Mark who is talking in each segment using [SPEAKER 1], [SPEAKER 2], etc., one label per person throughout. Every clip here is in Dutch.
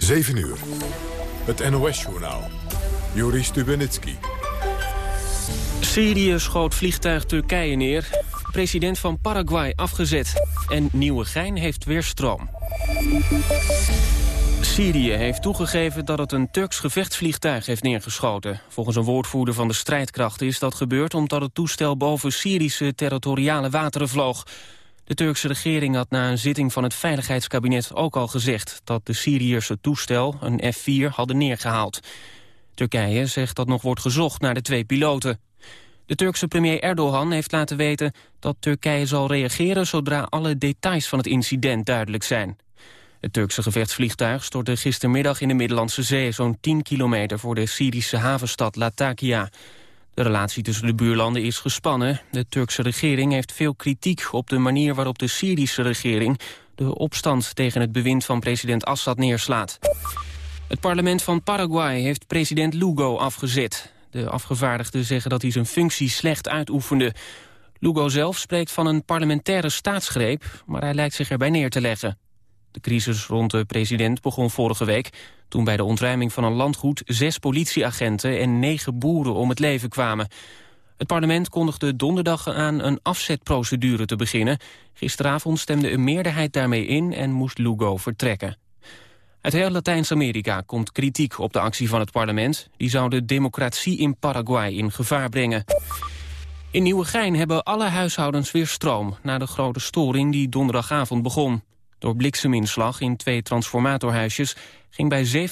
[SPEAKER 1] 7 uur. Het NOS-journaal. Joris Stubenitski.
[SPEAKER 2] Syrië schoot vliegtuig Turkije neer. President van Paraguay afgezet. En Nieuwegein heeft weer stroom. Syrië heeft toegegeven dat het een Turks gevechtsvliegtuig heeft neergeschoten. Volgens een woordvoerder van de strijdkrachten is dat gebeurd... omdat het toestel boven Syrische territoriale wateren vloog. De Turkse regering had na een zitting van het Veiligheidskabinet ook al gezegd... dat de Syriërs toestel, een F-4, hadden neergehaald. Turkije zegt dat nog wordt gezocht naar de twee piloten. De Turkse premier Erdogan heeft laten weten dat Turkije zal reageren... zodra alle details van het incident duidelijk zijn. Het Turkse gevechtsvliegtuig stortte gistermiddag in de Middellandse Zee... zo'n 10 kilometer voor de Syrische havenstad Latakia. De relatie tussen de buurlanden is gespannen. De Turkse regering heeft veel kritiek op de manier waarop de Syrische regering... de opstand tegen het bewind van president Assad neerslaat. Het parlement van Paraguay heeft president Lugo afgezet. De afgevaardigden zeggen dat hij zijn functie slecht uitoefende. Lugo zelf spreekt van een parlementaire staatsgreep... maar hij lijkt zich erbij neer te leggen. De crisis rond de president begon vorige week... toen bij de ontruiming van een landgoed zes politieagenten... en negen boeren om het leven kwamen. Het parlement kondigde donderdag aan een afzetprocedure te beginnen. Gisteravond stemde een meerderheid daarmee in en moest Lugo vertrekken. Uit heel Latijns-Amerika komt kritiek op de actie van het parlement. Die zou de democratie in Paraguay in gevaar brengen. In Nieuwegein hebben alle huishoudens weer stroom... na de grote storing die donderdagavond begon. Door blikseminslag in twee transformatorhuisjes ging bij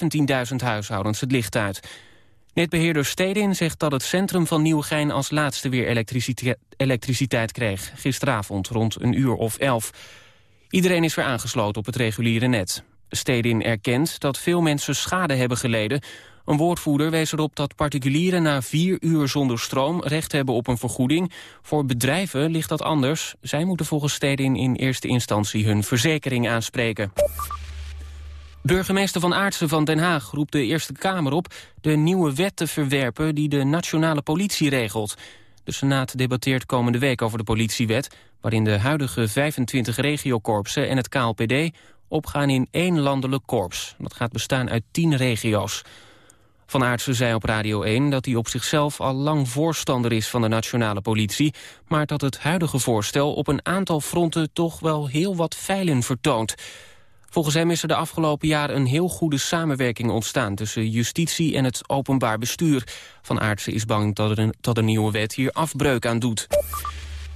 [SPEAKER 2] 17.000 huishoudens het licht uit. Netbeheerder Stedin zegt dat het centrum van Nieuwegein als laatste weer elektriciteit, kreeg. Gisteravond rond een uur of elf. Iedereen is weer aangesloten op het reguliere net. Stedin erkent dat veel mensen schade hebben geleden een woordvoerder wees erop dat particulieren na vier uur zonder stroom recht hebben op een vergoeding. Voor bedrijven ligt dat anders. Zij moeten volgens Stedin in eerste instantie hun verzekering aanspreken. Burgemeester Van Aartsen van Den Haag roept de Eerste Kamer op... de nieuwe wet te verwerpen die de nationale politie regelt. De Senaat debatteert komende week over de politiewet... waarin de huidige 25 regiokorpsen en het KLPD opgaan in één landelijk korps. Dat gaat bestaan uit 10 regio's. Van Aartsen zei op Radio 1 dat hij op zichzelf al lang voorstander is van de nationale politie, maar dat het huidige voorstel op een aantal fronten toch wel heel wat feilen vertoont. Volgens hem is er de afgelopen jaren een heel goede samenwerking ontstaan tussen justitie en het openbaar bestuur. Van Aartsen is bang dat, er een, een nieuwe wet hier afbreuk aan doet.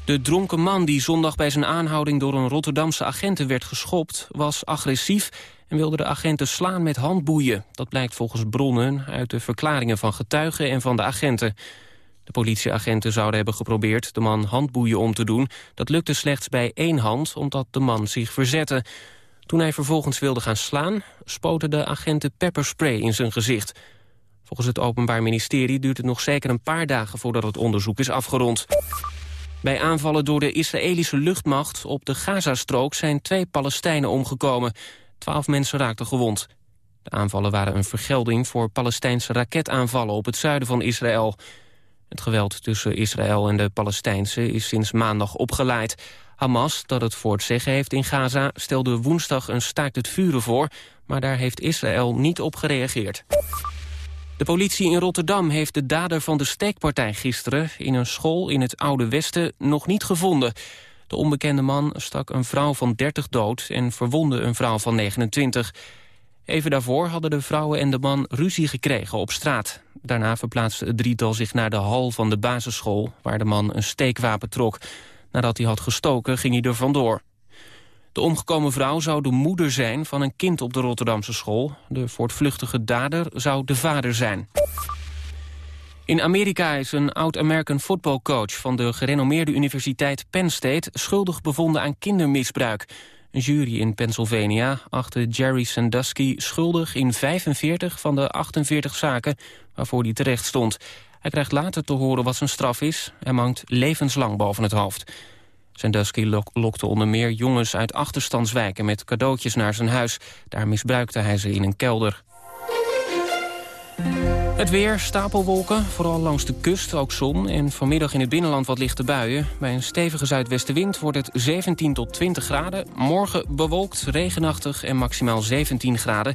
[SPEAKER 2] De dronken man die zondag bij zijn aanhouding door een Rotterdamse agenten werd geschopt... was agressief en wilde de agenten slaan met handboeien. Dat blijkt volgens bronnen uit de verklaringen van getuigen en van de agenten. De politieagenten zouden hebben geprobeerd de man handboeien om te doen. Dat lukte slechts bij één hand, omdat de man zich verzette. Toen hij vervolgens wilde gaan slaan, spoten de agenten pepperspray in zijn gezicht. Volgens het Openbaar Ministerie duurt het nog zeker een paar dagen voordat het onderzoek is afgerond. Bij aanvallen door de Israëlische luchtmacht op de Gazastrook zijn twee Palestijnen omgekomen. Twaalf mensen raakten gewond. De aanvallen waren een vergelding voor Palestijnse raketaanvallen op het zuiden van Israël. Het geweld tussen Israël en de Palestijnse is sinds maandag opgeleid. Hamas, dat het voor het zeggen heeft in Gaza, stelde woensdag een staakt het vuren voor... maar daar heeft Israël niet op gereageerd. De politie in Rotterdam heeft de dader van de steekpartij gisteren... in een school in het Oude Westen nog niet gevonden. De onbekende man stak een vrouw van 30 dood en verwonde een vrouw van 29. Even daarvoor hadden de vrouwen en de man ruzie gekregen op straat. Daarna verplaatste het drietal zich naar de hal van de basisschool... waar de man een steekwapen trok. Nadat hij had gestoken ging hij er vandoor. De omgekomen vrouw zou de moeder zijn van een kind op de Rotterdamse school. De voortvluchtige dader zou de vader zijn. In Amerika is een oud-American footballcoach van de gerenommeerde universiteit Penn State schuldig bevonden aan kindermisbruik. Een jury in Pennsylvania achtte Jerry Sandusky schuldig in 45 van de 48 zaken waarvoor hij terecht stond. Hij krijgt later te horen wat zijn straf is. Hij mangt levenslang boven het hoofd. Sandusky lok lokte onder meer jongens uit achterstandswijken met cadeautjes naar zijn huis. Daar misbruikte hij ze in een kelder. Het weer, stapelwolken, vooral langs de kust, ook zon... en vanmiddag in het binnenland wat lichte buien. Bij een stevige zuidwestenwind wordt het 17 tot 20 graden. Morgen bewolkt, regenachtig en maximaal 17 graden.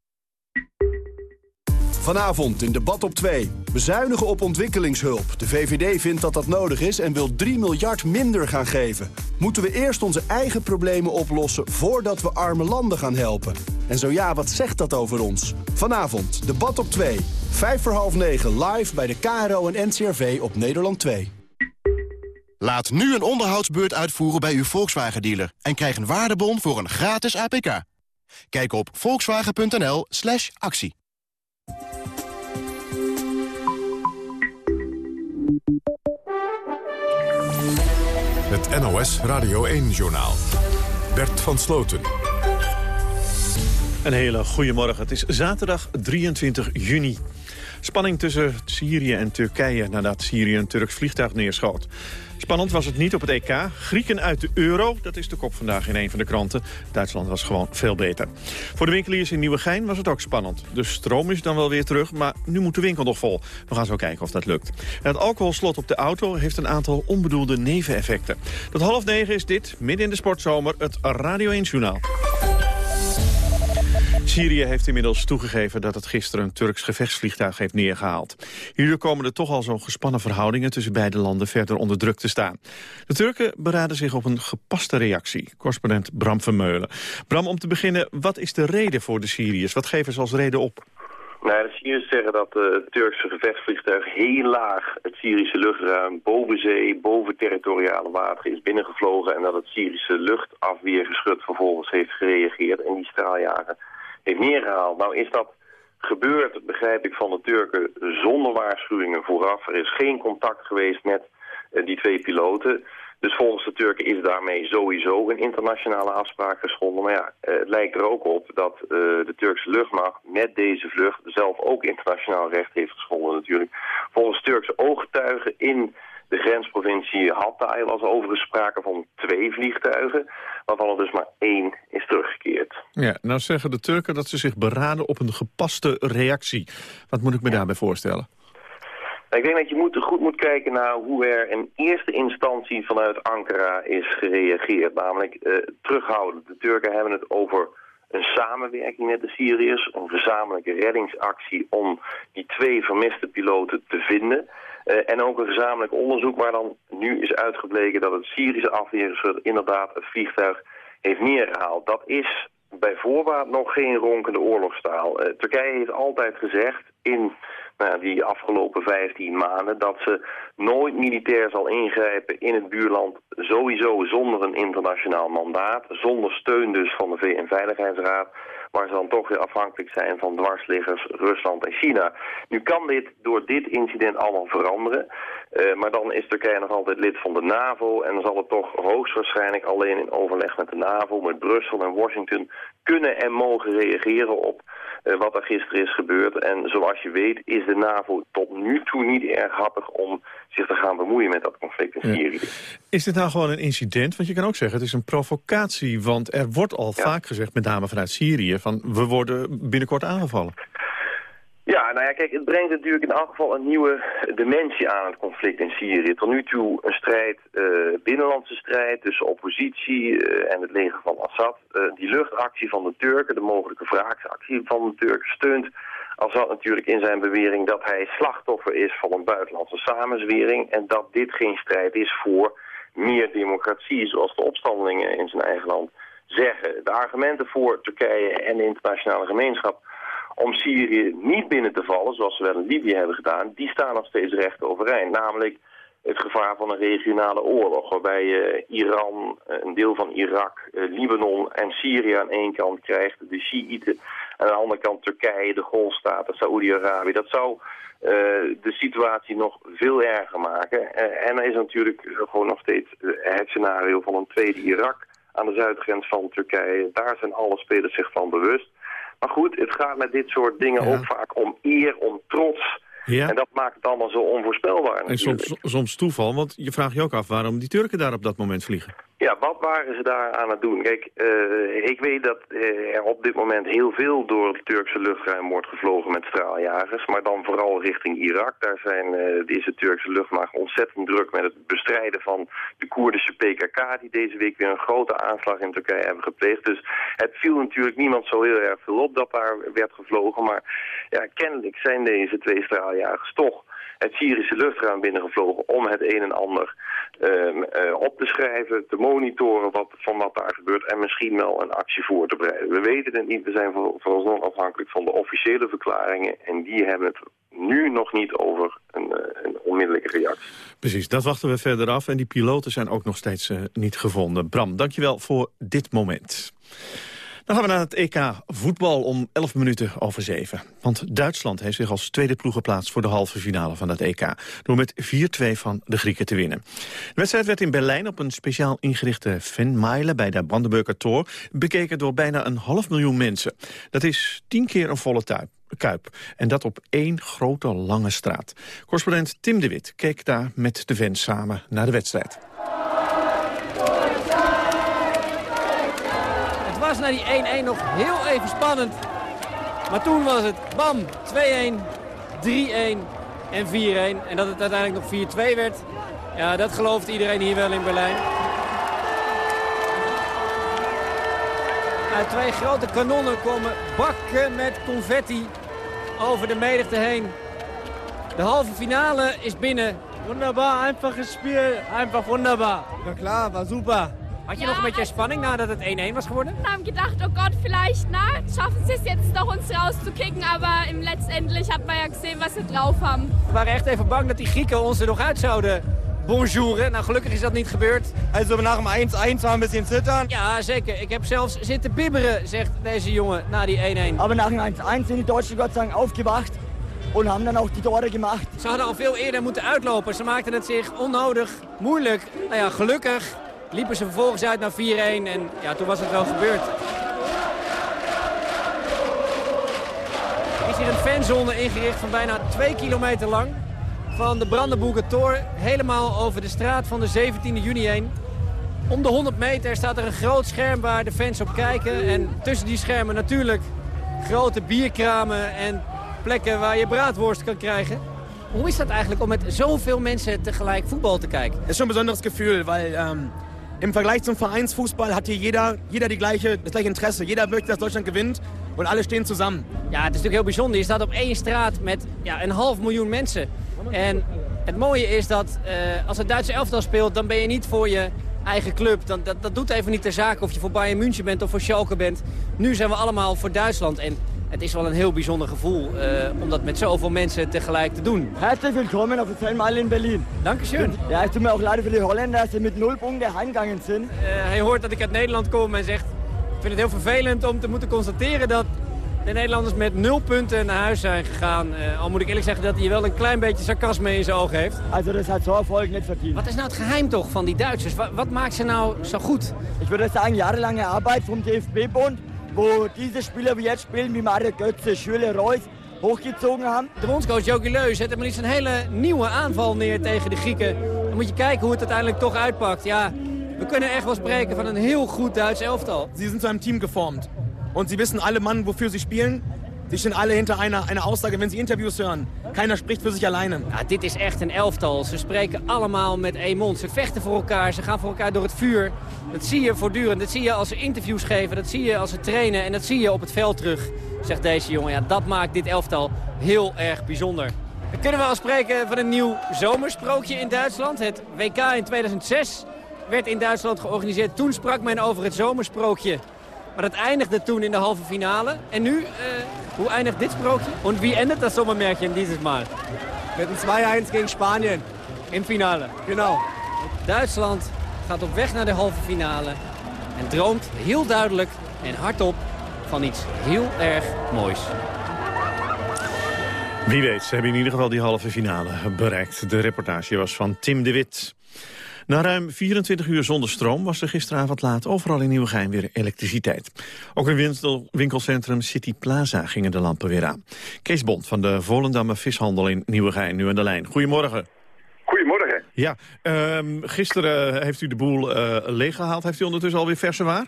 [SPEAKER 3] Vanavond in debat op 2. Bezuinigen op ontwikkelingshulp. De VVD vindt dat dat nodig is en wil 3 miljard minder gaan geven. Moeten we eerst onze eigen problemen oplossen voordat we arme landen gaan helpen? En zo ja, wat zegt dat over ons? Vanavond, debat op 2. Vijf voor half negen live bij de KRO en NCRV op Nederland 2.
[SPEAKER 4] Laat nu een onderhoudsbeurt uitvoeren bij uw Volkswagen-dealer... en krijg een waardebon voor een gratis APK. Kijk op volkswagen.nl actie.
[SPEAKER 1] Het NOS Radio 1-journaal. Bert van Sloten.
[SPEAKER 5] Een hele goede morgen. Het is zaterdag 23 juni. Spanning tussen Syrië en Turkije nadat Syrië een Turks vliegtuig neerschoot. Spannend was het niet op het EK. Grieken uit de euro, dat is de kop vandaag in een van de kranten. Duitsland was gewoon veel beter. Voor de winkeliers in Nieuwegein was het ook spannend. De stroom is dan wel weer terug, maar nu moet de winkel nog vol. We gaan zo kijken of dat lukt. Het alcoholslot op de auto heeft een aantal onbedoelde neveneffecten. Tot half negen is dit, midden in de sportzomer, het Radio 1 Journaal. Syrië heeft inmiddels toegegeven dat het gisteren een Turks gevechtsvliegtuig heeft neergehaald. Hierdoor komen er toch al zo'n gespannen verhoudingen tussen beide landen verder onder druk te staan. De Turken beraden zich op een gepaste reactie. Correspondent Bram Vermeulen. Bram, om te beginnen, wat is de reden voor de Syriërs? Wat geven ze als reden op?
[SPEAKER 6] Nou, de Syriërs zeggen dat uh, het Turkse gevechtsvliegtuig heel laag het Syrische luchtruim boven zee, boven territoriale water is binnengevlogen en dat het Syrische luchtafweergeschut vervolgens heeft gereageerd en die straaljager heeft neergehaald. Nou is dat gebeurd, begrijp ik, van de Turken zonder waarschuwingen vooraf. Er is geen contact geweest met uh, die twee piloten. Dus volgens de Turken is daarmee sowieso een internationale afspraak geschonden. Maar ja, uh, het lijkt er ook op dat uh, de Turkse luchtmacht met deze vlucht zelf ook internationaal recht heeft geschonden natuurlijk. Volgens Turkse ooggetuigen in de grensprovincie Hatay was overigens sprake van twee vliegtuigen, waarvan er dus maar één is teruggekeerd.
[SPEAKER 5] Ja, nou zeggen de Turken dat ze zich beraden op een gepaste reactie. Wat moet ik me daarbij voorstellen?
[SPEAKER 6] Ik denk dat je moet, goed moet kijken naar hoe er in eerste instantie vanuit Ankara is gereageerd. Namelijk uh, terughouden. De Turken hebben het over een samenwerking met de Syriërs, een gezamenlijke reddingsactie om die twee vermiste piloten te vinden. Uh, en ook een gezamenlijk onderzoek waar dan nu is uitgebleken dat het Syrische afweergeschut inderdaad het vliegtuig heeft neergehaald. Dat is bij voorbaat nog geen ronkende oorlogstaal. Uh, Turkije heeft altijd gezegd in nou, die afgelopen 15 maanden dat ze nooit militair zal ingrijpen in het buurland, sowieso zonder een internationaal mandaat, zonder steun dus van de VN-veiligheidsraad waar ze dan toch weer afhankelijk zijn van dwarsliggers Rusland en China. Nu kan dit door dit incident allemaal veranderen, uh, maar dan is Turkije nog altijd lid van de NAVO en dan zal het toch hoogstwaarschijnlijk alleen in overleg met de NAVO, met Brussel en Washington kunnen en mogen reageren op wat er gisteren is gebeurd. En zoals je weet is de NAVO tot nu toe niet erg happig om zich te gaan bemoeien met dat conflict in Syrië.
[SPEAKER 5] Is dit nou gewoon een incident? Want je kan ook zeggen het is een provocatie. Want er wordt al ja. vaak gezegd, met name vanuit Syrië, van we worden binnenkort aangevallen.
[SPEAKER 6] Ja, nou ja, kijk, het brengt natuurlijk in elk geval een nieuwe dimensie aan het conflict in Syrië. Tot nu toe een strijd, uh, binnenlandse strijd tussen oppositie uh, en het leger van Assad. Uh, die luchtactie van de Turken, de mogelijke wraaksactie van de Turken, steunt zat natuurlijk in zijn bewering dat hij slachtoffer is van een buitenlandse samenzwering... en dat dit geen strijd is voor meer democratie, zoals de opstandelingen in zijn eigen land zeggen. De argumenten voor Turkije en de internationale gemeenschap om Syrië niet binnen te vallen, zoals ze wel in Libië hebben gedaan, die staan nog steeds recht overeind. Namelijk het gevaar van een regionale oorlog, waarbij je Iran, eh, een deel van Irak, eh, Libanon en Syrië aan één kant krijgt, de Shiiten, aan de andere kant Turkije, de Golfstaten, Saoedi-Arabië. Dat zou de situatie nog veel erger maken. En er is natuurlijk gewoon nog steeds het scenario van een tweede Irak aan de zuidgrens van Turkije. Daar zijn alle spelers zich van bewust. Maar goed, het gaat met dit soort dingen ook vaak om eer, om trots. Ja. En dat maakt het allemaal zo onvoorspelbaar.
[SPEAKER 5] En soms, soms toeval, want je vraagt je ook af waarom die Turken daar op dat moment vliegen.
[SPEAKER 6] Ja, wat waren ze daar aan het doen? Kijk, uh, ik weet dat uh, er op dit moment heel veel door het Turkse luchtruim wordt gevlogen met straaljagers. Maar dan vooral richting Irak. Daar zijn, uh, is de Turkse luchtmacht ontzettend druk met het bestrijden van de Koerdische PKK... die deze week weer een grote aanslag in Turkije hebben gepleegd. Dus het viel natuurlijk niemand zo heel erg veel op dat daar werd gevlogen. Maar ja, kennelijk zijn deze twee straaljagers toch het Syrische luchtruim binnengevlogen om het een en ander uh, uh, op te schrijven, te monitoren wat, van wat daar gebeurt en misschien wel een actie voor te bereiden. We weten het niet, we zijn vooralsnog afhankelijk van de officiële verklaringen en die hebben het nu nog niet over een, uh, een onmiddellijke reactie.
[SPEAKER 5] Precies, dat wachten we verder af en die piloten zijn ook nog steeds niet gevonden. Bram, dankjewel voor dit moment. Dan gaan we naar het EK voetbal om 11 minuten over 7. Want Duitsland heeft zich als tweede ploeg geplaatst voor de halve finale van het EK. Door met 4-2 van de Grieken te winnen. De wedstrijd werd in Berlijn op een speciaal ingerichte fanmile bij de Brandenburger Tor bekeken door bijna een half miljoen mensen. Dat is tien keer een volle. Kuip. En dat op één grote lange straat. Correspondent Tim de Wit keek daar met de fans samen naar de wedstrijd.
[SPEAKER 7] Na die 1-1 nog heel even spannend. Maar toen was het bam, 2-1, 3-1 en 4-1. En dat het uiteindelijk nog 4-2 werd, ja, dat gelooft iedereen hier wel in Berlijn. Uit twee grote kanonnen komen bakken met confetti over de menigte heen. De halve finale is binnen. Wunderbar, einfach gespeeld, einfach wunderbar. Ja klar, war super. Had je ja, nog een beetje spanning nadat het 1-1 was geworden?
[SPEAKER 8] We hebben gedacht, oh Gott, vielleicht na, schaffen ze het jetzt doch ons rauszukicken. Aber im letztendlich hat man ja gezien wat ze drauf hebben.
[SPEAKER 7] We waren echt even bang dat die Grieken ons er nog uit zouden bonjouren. Nou, gelukkig is dat niet gebeurd.
[SPEAKER 9] Also na dem 1-1 waren een beetje zittern.
[SPEAKER 7] Ja, zeker. Ik heb zelfs zitten bibberen, zegt deze jongen, na die 1-1.
[SPEAKER 10] Aber nach dem 1-1 zijn die Deutschen Gott sei Dank aufgewacht. En hebben dan ook die Tore gemaakt.
[SPEAKER 7] Ze hadden al veel eerder moeten uitlopen. Ze maakten het zich onnodig moeilijk. Nou ja, gelukkig liepen ze vervolgens uit naar 4-1 en ja, toen was het wel gebeurd. Is hier een fanzone ingericht van bijna 2 kilometer lang. Van de Brandenburger Tor helemaal over de straat van de 17e juni heen. Om de 100 meter staat er een groot scherm waar de fans op kijken. En tussen die schermen natuurlijk grote bierkramen en plekken waar je braadworst kan krijgen. Hoe is dat eigenlijk om met zoveel mensen tegelijk voetbal te kijken?
[SPEAKER 9] Het is een bijzonder gevoel, weil im Vergleich zum Vereinsfußball hat hier jeder, jeder die gleiche, das gleiche Interesse. Jeder möchte, dass Deutschland gewinnt und alle stehen zusammen.
[SPEAKER 7] Ja, het is natuurlijk heel bijzonder. Je staat op één straat met ja, een half miljoen mensen. En het mooie is dat uh, als het Duitse elftal speelt, dan ben je niet voor je eigen club. Dan, dat, doet even niet ter zake of je voor Bayern München bent of voor Schalke bent. Nu zijn we allemaal voor Duitsland. En het is wel een heel bijzonder gevoel uh, om dat met zoveel mensen tegelijk te doen.
[SPEAKER 10] Herzlich willkommen auf der Fanmeile in Berlin.
[SPEAKER 7] Dankeschön.
[SPEAKER 10] Ja, het tut mir auch leid für die Holländer, dass sie mit nul Punkten heimgegangen sind. Uh,
[SPEAKER 7] hij hoort dat ik uit Nederland kom en zegt... Ik vind het heel vervelend om te moeten constateren dat de Nederlanders met nul punten naar huis zijn gegaan. Uh, al moet ik eerlijk zeggen dat hij wel een klein beetje sarcasme in zijn ogen heeft.
[SPEAKER 10] Also dat had zo Erfolg niet verdiend.
[SPEAKER 7] Wat is nou het geheim toch van die Duitsers? Wat, wat maakt ze nou zo goed?
[SPEAKER 10] Ik würde sagen, jahrelange Arbeit vom DFB-Bund wo diese Spieler wie jetzt spielen, wie Mario Götze, Schüle, Reus, hochgezogen haben.
[SPEAKER 7] De bondscoach Jogi Leu zet maar liefst een hele nieuwe aanval neer tegen de Grieken. Dan moet je kijken hoe het uiteindelijk toch uitpakt. Ja, we kunnen echt wel spreken van een heel goed Duits elftal.
[SPEAKER 9] Ze zijn zu einem Team geformd. En ze wissen alle Mannen, wofür ze spelen. Sie stehen alle hinter einer, einer Aussage, wenn Sie Interviews hören. Keiner spricht für sich alleine.
[SPEAKER 7] Ja, dit is echt een elftal. Ze spreken allemaal met één mond. Ze vechten voor elkaar, ze gaan voor elkaar door het vuur. Dat zie je voortdurend. Dat zie je als ze interviews geven, dat zie je als ze trainen... en dat zie je op het veld terug, zegt deze jongen. Ja, dat maakt dit elftal heel erg bijzonder. Kunnen we al spreken van een nieuw zomersprookje in Duitsland. Het WK in 2006 werd in Duitsland georganiseerd. Toen sprak men over het zomersprookje. Maar dat eindigde toen in de halve finale. En nu, uh, hoe eindigt dit sprookje? En wie endet dat zomermärchen dieses Mal?
[SPEAKER 9] Met een 2-1 tegen Spanje.
[SPEAKER 7] In finale.
[SPEAKER 9] Genau.
[SPEAKER 7] Duitsland gaat op weg naar de halve finale. En droomt heel duidelijk en hardop van iets heel erg moois.
[SPEAKER 5] Wie weet, ze hebben in ieder geval die halve finale bereikt. De reportage was van Tim de Wit. Na ruim 24 uur zonder stroom was er gisteravond laat overal in Nieuwegein weer elektriciteit. Ook in winkelcentrum City Plaza gingen de lampen weer aan. Kees Bond van de Volendammer Vishandel in Nieuwegein, nu aan de lijn. Goedemorgen.
[SPEAKER 11] Goedemorgen.
[SPEAKER 5] Ja, um, gisteren heeft u de boel uh, leeggehaald. Heeft u ondertussen alweer verse waar?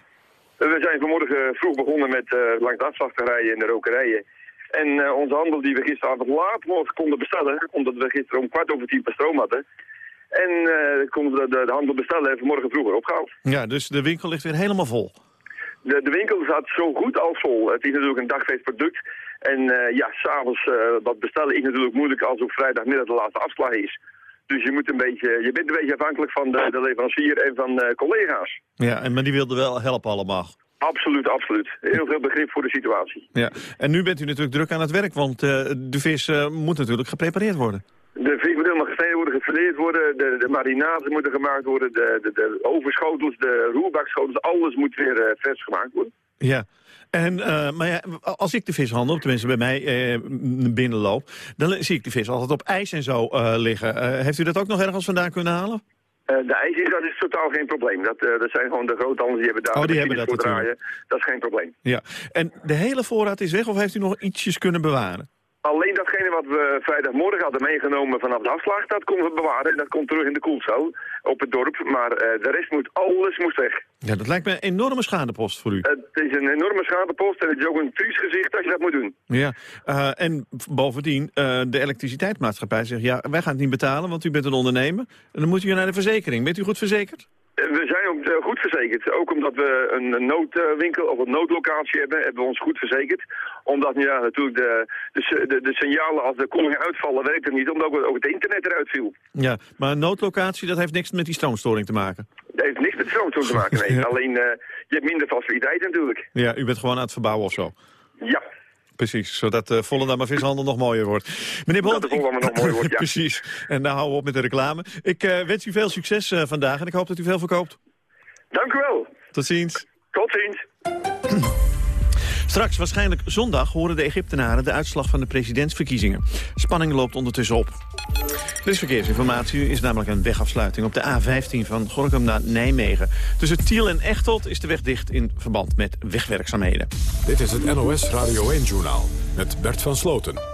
[SPEAKER 11] We zijn vanmorgen vroeg begonnen met uh, langs de afslachterijen en de rokerijen. En uh, onze handel die we gisteravond laat nog konden bestellen, omdat we gisteren om kwart over tien per stroom hadden... En uh, konden we de, de, handel bestellen en vanmorgen vroeger opgehaald.
[SPEAKER 5] Ja, dus de winkel ligt weer helemaal vol?
[SPEAKER 11] De, de winkel staat zo goed als vol. Het is natuurlijk een dagfeest product. En uh, ja, s'avonds uh, wat bestellen is natuurlijk moeilijk als op vrijdagmiddag de laatste afslag is. Dus je, moet een beetje, je bent een beetje afhankelijk van de, de leverancier en van collega's.
[SPEAKER 5] Ja, en, maar die wilden wel helpen allemaal.
[SPEAKER 11] Absoluut, absoluut. Heel veel begrip voor de situatie.
[SPEAKER 5] Ja, en nu bent u natuurlijk druk aan het werk, want de vis moet natuurlijk geprepareerd worden.
[SPEAKER 11] De vis gesneden worden, de, de marinades moeten gemaakt worden, de, de, de overschotels, de roerbakschotels, alles moet weer uh, vers gemaakt worden.
[SPEAKER 5] Ja, en, uh, maar ja, als ik de vis handel, tenminste bij mij uh, binnenloop, dan zie ik de vis altijd op ijs en zo liggen. heeft u dat ook nog ergens vandaan kunnen halen?
[SPEAKER 11] de ijs is, dat is totaal geen probleem. Dat, dat zijn gewoon de groothandels die hebben daar
[SPEAKER 5] oh, die hebben dat
[SPEAKER 11] draaien. Dat is geen probleem.
[SPEAKER 5] Ja. En de hele voorraad is weg of heeft u nog ietsjes kunnen bewaren?
[SPEAKER 11] Alleen datgene wat we vrijdagmorgen hadden meegenomen vanaf de afslag, dat konden we bewaren. En dat komt terug in de koelcel op het dorp. Maar uh, de rest moet, alles moest weg.
[SPEAKER 5] Ja, dat lijkt me een enorme schadepost voor u.
[SPEAKER 11] Het is een enorme schadepost en het is ook een triest gezicht als je dat moet doen.
[SPEAKER 5] Ja, uh, en bovendien, uh, de elektriciteitsmaatschappij zegt, ja, wij gaan het niet betalen, want u bent een ondernemer. En dan moet u naar de verzekering. Bent u goed verzekerd?
[SPEAKER 11] We zijn ook goed verzekerd. Ook omdat we een noodwinkel of een noodlocatie hebben, hebben we ons goed verzekerd. Omdat ja, natuurlijk de, de, de, de signalen als de koelingen uitvallen werken niet, omdat ook, ook het internet eruit viel.
[SPEAKER 5] Ja, maar een noodlocatie, dat heeft niks met die stroomstoring te maken?
[SPEAKER 11] Dat heeft niks met stroomstoring te maken, nee. Alleen, uh, je hebt minder faciliteit natuurlijk.
[SPEAKER 5] Ja, u bent gewoon aan het verbouwen of zo?
[SPEAKER 11] Ja.
[SPEAKER 5] Precies, zodat de uh, Volendam vishandel nog mooier wordt.
[SPEAKER 11] Meneer Bond, dat de Volendam nog mooier wordt, ja.
[SPEAKER 5] Precies. En nou houden we op met de reclame. Ik uh, wens u veel succes uh, vandaag en ik hoop dat u veel verkoopt.
[SPEAKER 11] Dank u wel.
[SPEAKER 5] Tot ziens.
[SPEAKER 11] Tot ziens.
[SPEAKER 5] Straks, waarschijnlijk zondag, horen de Egyptenaren de uitslag van de presidentsverkiezingen. Spanning loopt ondertussen op. Er is verkeersinformatie. Er is namelijk een wegafsluiting op de A15 van Gorkum naar Nijmegen. Tussen Tiel en Echteld is de weg dicht in verband met wegwerkzaamheden.
[SPEAKER 1] Dit is het NOS Radio 1-journaal met Bert van Sloten.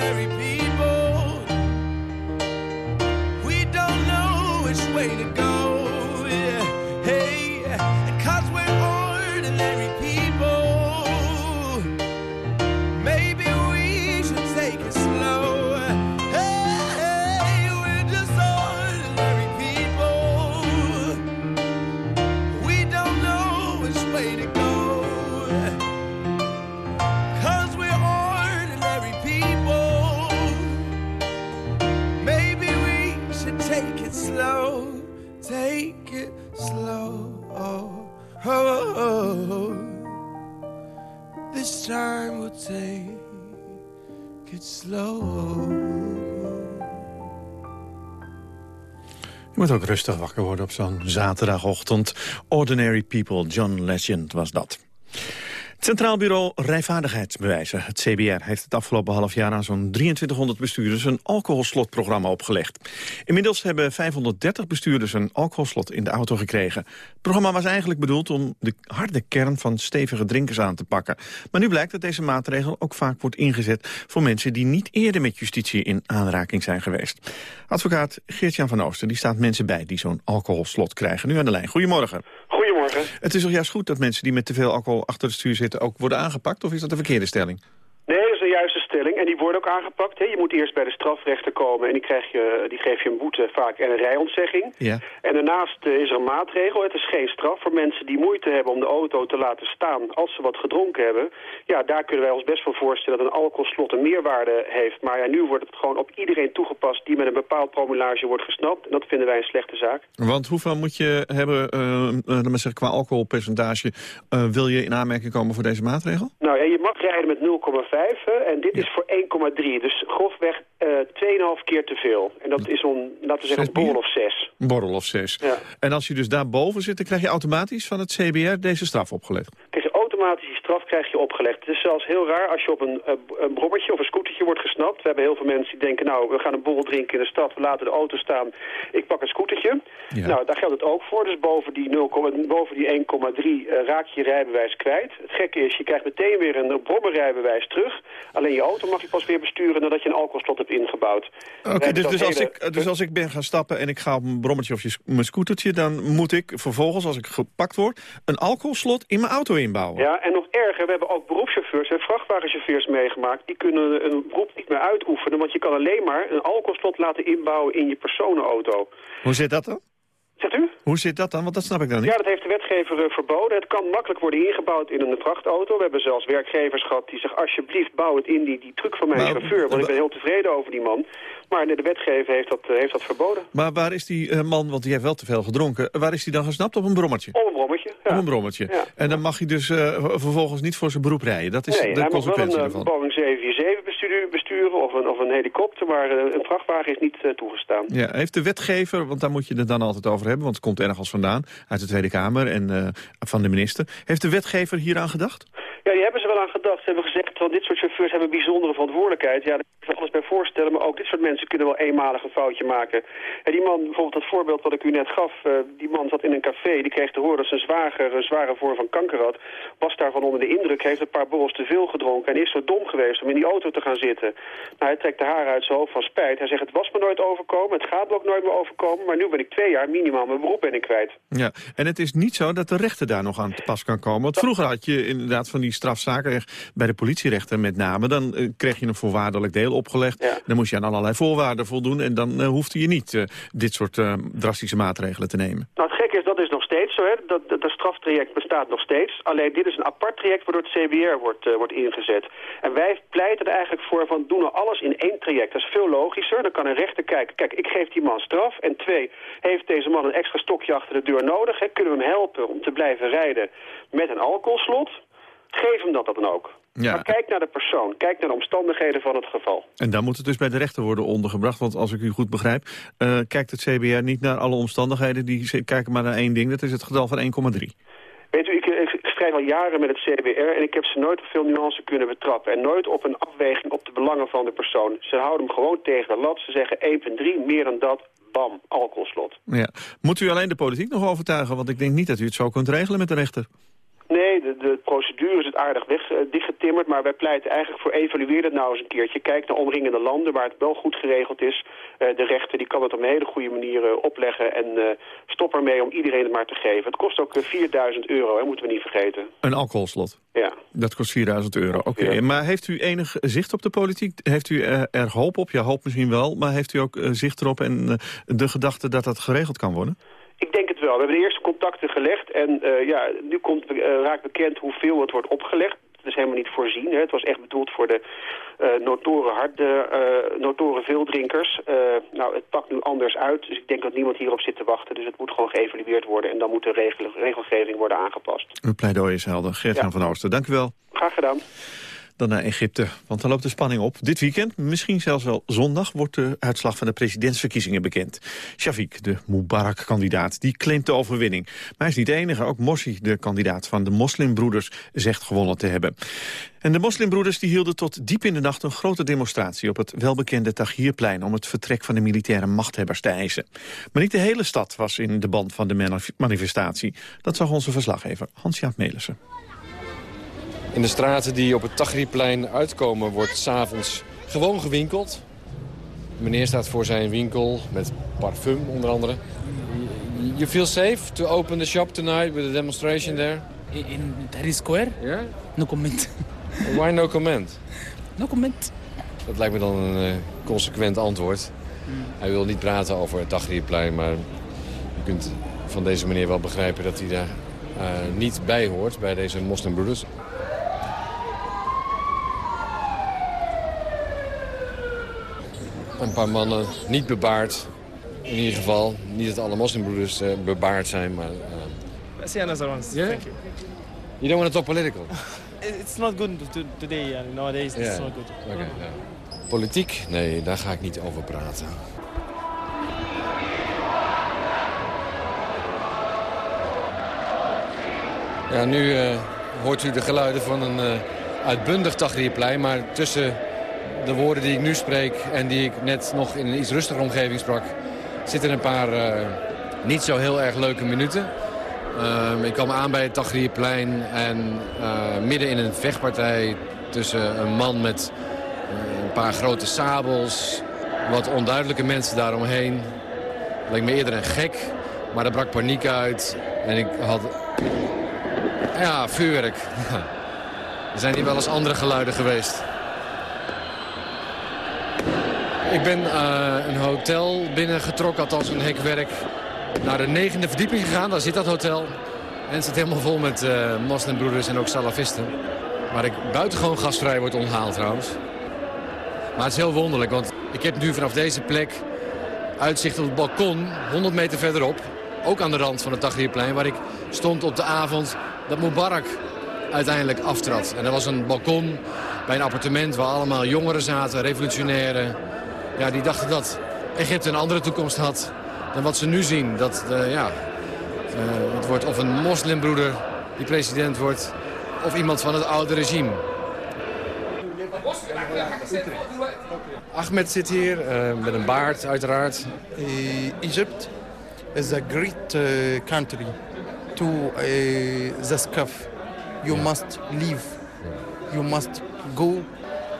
[SPEAKER 12] ordinary
[SPEAKER 5] moet ook rustig wakker worden op zo'n zaterdagochtend. Ordinary People, John Legend was dat. Centraal Bureau Rijvaardigheidsbewijzen, het CBR... heeft het afgelopen half jaar aan zo'n 2300 bestuurders... een alcoholslotprogramma opgelegd. Inmiddels hebben 530 bestuurders een alcoholslot in de auto gekregen. Het programma was eigenlijk bedoeld om de harde kern van stevige drinkers aan te pakken. Maar nu blijkt dat deze maatregel ook vaak wordt ingezet... voor mensen die niet eerder met justitie in aanraking zijn geweest. Advocaat Geert-Jan van Oosten die staat mensen bij die zo'n alcoholslot krijgen. Nu aan de lijn. Goedemorgen.
[SPEAKER 13] Goedemorgen.
[SPEAKER 5] Het is toch juist goed dat mensen die met te veel alcohol achter het stuur zitten... ook worden aangepakt, of is dat een verkeerde stelling?
[SPEAKER 13] Nee, En die worden ook aangepakt. Hè. Je moet eerst bij de strafrechter komen en die, krijg je, die geef je een boete vaak en een rijontzegging.
[SPEAKER 5] Ja.
[SPEAKER 13] En daarnaast eh, is er een maatregel. Het is geen straf voor mensen die moeite hebben om de auto te laten staan als ze wat gedronken hebben. Ja, daar kunnen wij ons best voor voorstellen dat een alcoholslot een meerwaarde heeft. Maar ja, nu wordt het gewoon op iedereen toegepast die met een bepaald promillage wordt gesnapt. En dat vinden wij een slechte zaak.
[SPEAKER 5] Want hoeveel moet je hebben, uh, maar zeggen, qua alcoholpercentage... wil je in aanmerking komen voor deze maatregel?
[SPEAKER 13] Nou ja, je mag rijden met 0,5 hè, en dit is voor 1,3. Dus grofweg eh 2,5 keer te veel. En dat is om, laten we zeggen, een borrel of 6.
[SPEAKER 5] Een borrel of zes.
[SPEAKER 13] Ja.
[SPEAKER 5] En als je dus daarboven zit, dan krijg je automatisch van het CBR deze straf opgelegd.
[SPEAKER 13] Krijg je automatisch die straf krijg je opgelegd. Het is zelfs heel raar als je op een, eh, een brommertje of een scootertje wordt gesnapt. We hebben heel veel mensen die denken, nou, we gaan een borrel drinken in de stad. We laten de auto staan. Ik pak een scootertje.
[SPEAKER 5] Ja.
[SPEAKER 13] Nou, daar geldt het ook voor. Dus boven die, 0, boven die 1,3 eh, raak je je rijbewijs kwijt. Het gekke is, je krijgt meteen weer een brommerrijbewijs terug. Alleen je auto mag je pas weer besturen nadat je een alcoholslot hebt ingebouwd.
[SPEAKER 5] Oké, dus, dus, als ik, dus als ik ben gaan stappen en ik ga op een brommetje of je mijn scootertje... dan moet ik vervolgens, als ik gepakt word, een alcoholslot in mijn auto inbouwen.
[SPEAKER 13] Ja, en nog erger, we hebben ook beroepschauffeurs en vrachtwagenchauffeurs meegemaakt. Die kunnen een beroep niet meer uitoefenen, want je kan alleen maar een alcoholslot laten inbouwen in je personenauto.
[SPEAKER 5] Hoe zit dat dan?
[SPEAKER 13] Zegt u?
[SPEAKER 5] Hoe zit dat dan? Want dat snap ik dan niet.
[SPEAKER 13] Ja, dat heeft de wetgever eh, verboden. Het kan makkelijk worden ingebouwd in een vrachtauto. We hebben zelfs werkgevers gehad die zeggen... alsjeblieft, bouw het in die, die truck van mijn
[SPEAKER 5] Maar-
[SPEAKER 13] chauffeur. Want ik ben heel tevreden over die man. Maar nee, de wetgever heeft dat, eh, heeft dat verboden.
[SPEAKER 5] Maar waar is die eh, man, want die heeft wel te veel gedronken... waar is die dan gesnapt? Op een brommertje?
[SPEAKER 13] Op een brommetje.
[SPEAKER 5] Op een brommertje.
[SPEAKER 13] Ja.
[SPEAKER 5] En dan mag hij dus vervolgens niet voor zijn beroep rijden. Dat is
[SPEAKER 13] nee,
[SPEAKER 5] de
[SPEAKER 13] hij mag wel
[SPEAKER 5] consequentie
[SPEAKER 13] een
[SPEAKER 5] ervan.
[SPEAKER 13] Boeing 747 besturen, of, een, of een helikopter... maar eh, een vrachtwagen is niet eh, toegestaan.
[SPEAKER 5] Ja, heeft de wetgever, want daar moet je het dan altijd over hebben... want het komt ergens vandaan, uit de Tweede Kamer en eh, van de minister... heeft de wetgever hier aan gedacht?
[SPEAKER 13] Ja, die hebben ze wel aan gedacht. Ze hebben gezegd, want dit soort chauffeurs hebben bijzondere verantwoordelijkheid. Ja, daar kan ik me alles bij voorstellen. Maar ook dit soort mensen kunnen wel eenmalig een foutje maken. En die man, bijvoorbeeld dat voorbeeld wat ik u net gaf. eh, die man zat in een café. Die kreeg te horen dat zijn zwager een zware vorm van kanker had. Was daarvan onder de indruk. Heeft een paar borrels te veel gedronken. En is zo dom geweest om in die auto te gaan zitten. Nou, hij trekt de haren uit zijn hoofd van spijt. Hij zegt, het was me nooit overkomen. Het gaat me ook nooit meer overkomen. Maar nu ben ik twee jaar minimaal mijn beroep ben ik kwijt.
[SPEAKER 5] Ja, en het is niet zo dat de rechter daar nog aan te pas kan komen. Want vroeger had je inderdaad van die strafzaken, echt bij de politierechter met name... dan eh, kreeg je een voorwaardelijk deel opgelegd. Dan moest je aan allerlei voorwaarden voldoen... en dan eh, hoefde je niet eh, dit soort drastische maatregelen te nemen.
[SPEAKER 13] Nou, het gekke is, dat is nog steeds zo, hè. Dat, dat, dat straftraject bestaat nog steeds. Alleen dit is een apart traject waardoor het CBR wordt, wordt ingezet. En wij pleiten er eigenlijk voor van doen we alles in één traject. Dat is veel logischer. Dan kan een rechter kijken, kijk, ik geef die man straf. En twee, heeft deze man een extra stokje achter de deur nodig? Hè? Kunnen we hem helpen om te blijven rijden met een alcoholslot? Geef hem dat dan ook.
[SPEAKER 5] Ja.
[SPEAKER 13] Maar kijk naar de persoon, kijk naar de omstandigheden van het geval.
[SPEAKER 5] En daar moet het dus bij de rechter worden ondergebracht. Want als ik u goed begrijp, uh, kijkt het CBR niet naar alle omstandigheden. Die kijken maar naar één ding, dat is het getal van 1,3.
[SPEAKER 13] Weet u, ik, ik strijd al jaren met het CBR en ik heb ze nooit op veel nuance kunnen betrappen. En nooit op een afweging op de belangen van de persoon. Ze houden hem gewoon tegen de lat. Ze zeggen 1,3, meer dan dat, bam, alcoholslot.
[SPEAKER 5] Ja. Moet u alleen de politiek nog overtuigen? Want ik denk niet dat u het zo kunt regelen met de rechter.
[SPEAKER 13] Nee, de, de procedure is het aardig weg uh, dichtgetimmerd, maar wij pleiten eigenlijk voor evalueer het nou eens een keertje. Kijk naar omringende landen waar het wel goed geregeld is. Uh, de rechter die kan het op een hele goede manier uh, opleggen en stop ermee om iedereen het maar te geven. Het kost ook 4000 euro, hè, moeten we niet vergeten.
[SPEAKER 5] Een alcoholslot?
[SPEAKER 13] Ja.
[SPEAKER 5] Dat kost 4000 euro, oké. Okay. Ja. Maar heeft u enig zicht op de politiek? Heeft u er hoop op? Ja, hoop misschien wel, maar heeft u ook zicht erop en de gedachte dat dat geregeld kan worden?
[SPEAKER 13] Ik denk het wel. We hebben de eerste contacten gelegd en uh, ja, nu komt, uh, raakt bekend hoeveel het wordt opgelegd. Dat is helemaal niet voorzien. Hè. Het was echt bedoeld voor de uh, notoren, harde, uh, notoren veeldrinkers. Uh, nou, het pakt nu anders uit, dus ik denk dat niemand hierop zit te wachten. Dus het moet gewoon geëvalueerd worden en dan moet de regel, regelgeving worden aangepast.
[SPEAKER 5] Uw pleidooi is helder. Gert-Jan ja. van Oosten, dank u wel.
[SPEAKER 13] Graag gedaan.
[SPEAKER 5] Dan naar Egypte, want dan loopt de spanning op. Dit weekend, misschien zelfs wel zondag, wordt de uitslag van de presidentsverkiezingen bekend. Shafiq, de Mubarak-kandidaat, die claimt de overwinning. Maar hij is niet de enige, ook Morsi, de kandidaat van de moslimbroeders, zegt gewonnen te hebben. En de moslimbroeders die hielden tot diep in de nacht een grote demonstratie op het welbekende Tahrirplein om het vertrek van de militaire machthebbers te eisen. Maar niet de hele stad was in de band van de manifestatie. Dat zag onze verslaggever Hans-Jaap Melissen.
[SPEAKER 14] In de straten die op het Tahrirplein uitkomen wordt s'avonds gewoon gewinkeld. De meneer staat voor zijn winkel met parfum onder andere. You feel safe to open the shop tonight with a demonstration there?
[SPEAKER 15] In Tahrir Square?
[SPEAKER 14] Yeah?
[SPEAKER 15] No comment.
[SPEAKER 14] Why no comment?
[SPEAKER 15] No comment.
[SPEAKER 14] Dat lijkt me dan een uh, consequent antwoord. Mm. Hij wil niet praten over het Tahrirplein, maar je kunt van deze meneer wel begrijpen dat hij daar uh, niet bij hoort, bij deze moslimbroeders. Een paar mannen, niet bebaard. In ieder geval, niet dat alle moslimbroeders uh, bebaard zijn, maar... Uh...
[SPEAKER 16] See another one, yeah? thank you.
[SPEAKER 14] You don't want to talk political?
[SPEAKER 16] It's not good to, today, yeah. nowadays it's not good.
[SPEAKER 14] Okay, yeah. Politiek? Nee, daar ga ik niet over praten. Ja, nu uh, hoort u de geluiden van een uh, uitbundig Tahrirplein, maar tussen de woorden die ik nu spreek en die ik net nog in een iets rustiger omgeving sprak... zitten een paar uh, niet zo heel erg leuke minuten. Uh, ik kwam aan bij het Tahrirplein en uh, midden in een vechtpartij tussen een man met een paar grote sabels... wat onduidelijke mensen daaromheen. Leek me eerder een gek, maar er brak paniek uit. En ik had... Ja, vuurwerk. er zijn hier wel eens andere geluiden geweest. Ik ben uh, een hotel binnengetrokken, althans een hekwerk, naar de negende verdieping gegaan. Daar zit dat hotel. En het zit helemaal vol met uh, moslimbroeders en ook salafisten. Waar ik buitengewoon gastvrij word onthaald trouwens. Maar het is heel wonderlijk, want ik heb nu vanaf deze plek uitzicht op het balkon, 100 meter verderop. Ook aan de rand van het Tahrirplein, waar ik stond op de avond dat Mubarak uiteindelijk aftrad. En er was een balkon bij een appartement waar allemaal jongeren zaten, revolutionairen. Ja, die dachten dat Egypte een andere toekomst had dan wat ze nu zien. Dat uh, ja, uh, het wordt of een moslimbroeder die president wordt... of iemand van het oude regime. Ahmed zit hier, uh, met een baard uiteraard.
[SPEAKER 17] Egypt is a great country to the scaf. You must leave. You must go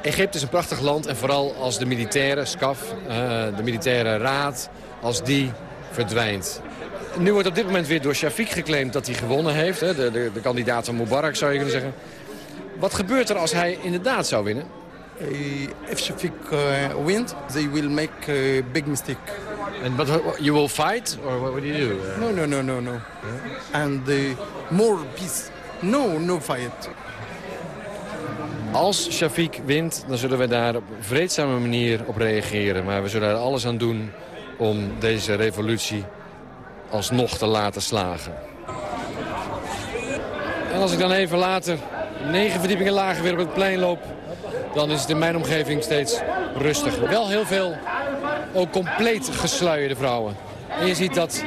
[SPEAKER 14] Egypte is een prachtig land en vooral als de militaire SCAF, uh, de militaire raad, als die verdwijnt. Nu wordt op dit moment weer door Shafiq geclaimd dat hij gewonnen heeft. Hè, de, de, de kandidaat van Mubarak zou je kunnen zeggen. Wat gebeurt er als hij inderdaad zou winnen?
[SPEAKER 17] Uh, if Shafiq uh, wins, they will make a big mistake.
[SPEAKER 14] And but you will fight, or what would you do? Uh,
[SPEAKER 17] No, no, no, no, no. And the more peace. No, no fight.
[SPEAKER 14] Als Shafiq wint, dan zullen we daar op vreedzame manier op reageren. Maar we zullen er alles aan doen om deze revolutie alsnog te laten slagen. En als ik dan even later, negen verdiepingen lager weer op het plein loop... dan is het in mijn omgeving steeds rustig. Wel heel veel, ook compleet gesluierde vrouwen. En je ziet dat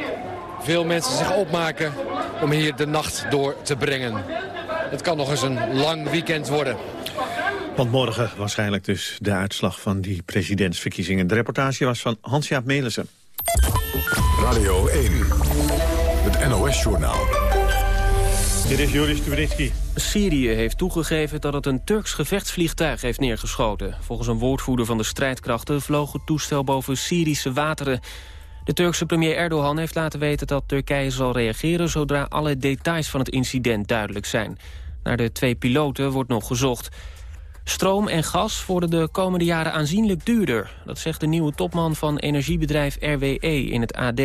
[SPEAKER 14] veel mensen zich opmaken om hier de nacht door te brengen. Het kan nog eens een lang weekend worden.
[SPEAKER 5] Want morgen waarschijnlijk dus de uitslag van die presidentsverkiezingen. De reportage was van Hans-Jaap Melissen.
[SPEAKER 1] Radio 1, het NOS-journaal.
[SPEAKER 5] Dit is Joris Stubenitski.
[SPEAKER 2] Syrië heeft toegegeven dat het een Turks gevechtsvliegtuig heeft neergeschoten. Volgens een woordvoerder van de strijdkrachten vloog het toestel boven Syrische wateren. De Turkse premier Erdogan heeft laten weten dat Turkije zal reageren... zodra alle details van het incident duidelijk zijn. Naar de twee piloten wordt nog gezocht. Stroom en gas worden de komende jaren aanzienlijk duurder. Dat zegt de nieuwe topman van energiebedrijf RWE in het AD.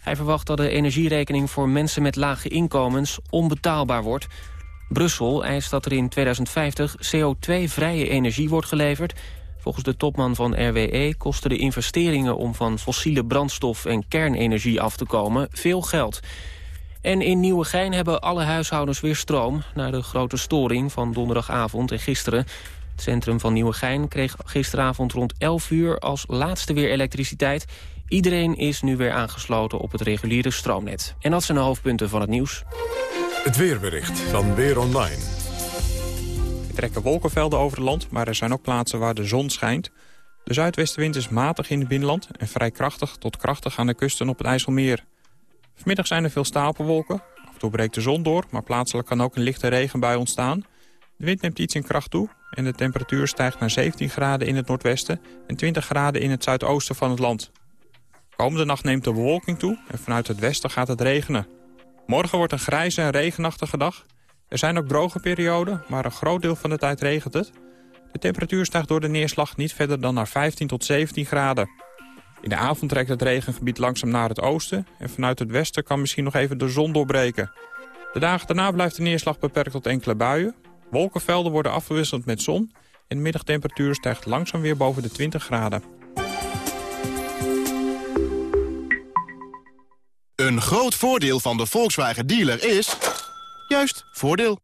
[SPEAKER 2] Hij verwacht dat de energierekening voor mensen met lage inkomens onbetaalbaar wordt. Brussel eist dat er in 2050 CO2-vrije energie wordt geleverd. Volgens de topman van RWE kosten de investeringen om van fossiele brandstof en kernenergie af te komen veel geld. En in Nieuwegein hebben alle huishoudens weer stroom... na de grote storing van donderdagavond en gisteren. Het centrum van Nieuwegein kreeg gisteravond rond 11 uur... als laatste weer elektriciteit. Iedereen is nu weer aangesloten op het reguliere stroomnet. En dat zijn de hoofdpunten van het nieuws.
[SPEAKER 1] Het weerbericht van Weer Online.
[SPEAKER 18] Er trekken wolkenvelden over het land, maar er zijn ook plaatsen waar de zon schijnt. De zuidwestenwind is matig in het binnenland... en vrij krachtig tot krachtig aan de kusten op het IJsselmeer. Vanmiddag zijn er veel stapelwolken. Af en toe breekt de zon door, maar plaatselijk kan ook een lichte regenbui ontstaan. De wind neemt iets in kracht toe en de temperatuur stijgt naar 17 graden in het noordwesten... en 20 graden in het zuidoosten van het land. Komende nacht neemt de bewolking toe en vanuit het westen gaat het regenen. Morgen wordt een grijze en regenachtige dag. Er zijn ook droge perioden, maar een groot deel van de tijd regent het. De temperatuur stijgt door de neerslag niet verder dan naar 15 tot 17 graden. In de avond trekt het regengebied langzaam naar het oosten... en vanuit het westen kan misschien nog even de zon doorbreken. De dagen daarna blijft de neerslag beperkt tot enkele buien. Wolkenvelden worden afgewisseld met zon... en de middagtemperatuur stijgt langzaam weer boven de 20 graden.
[SPEAKER 4] Een groot voordeel van de Volkswagen dealer is... juist, voordeel.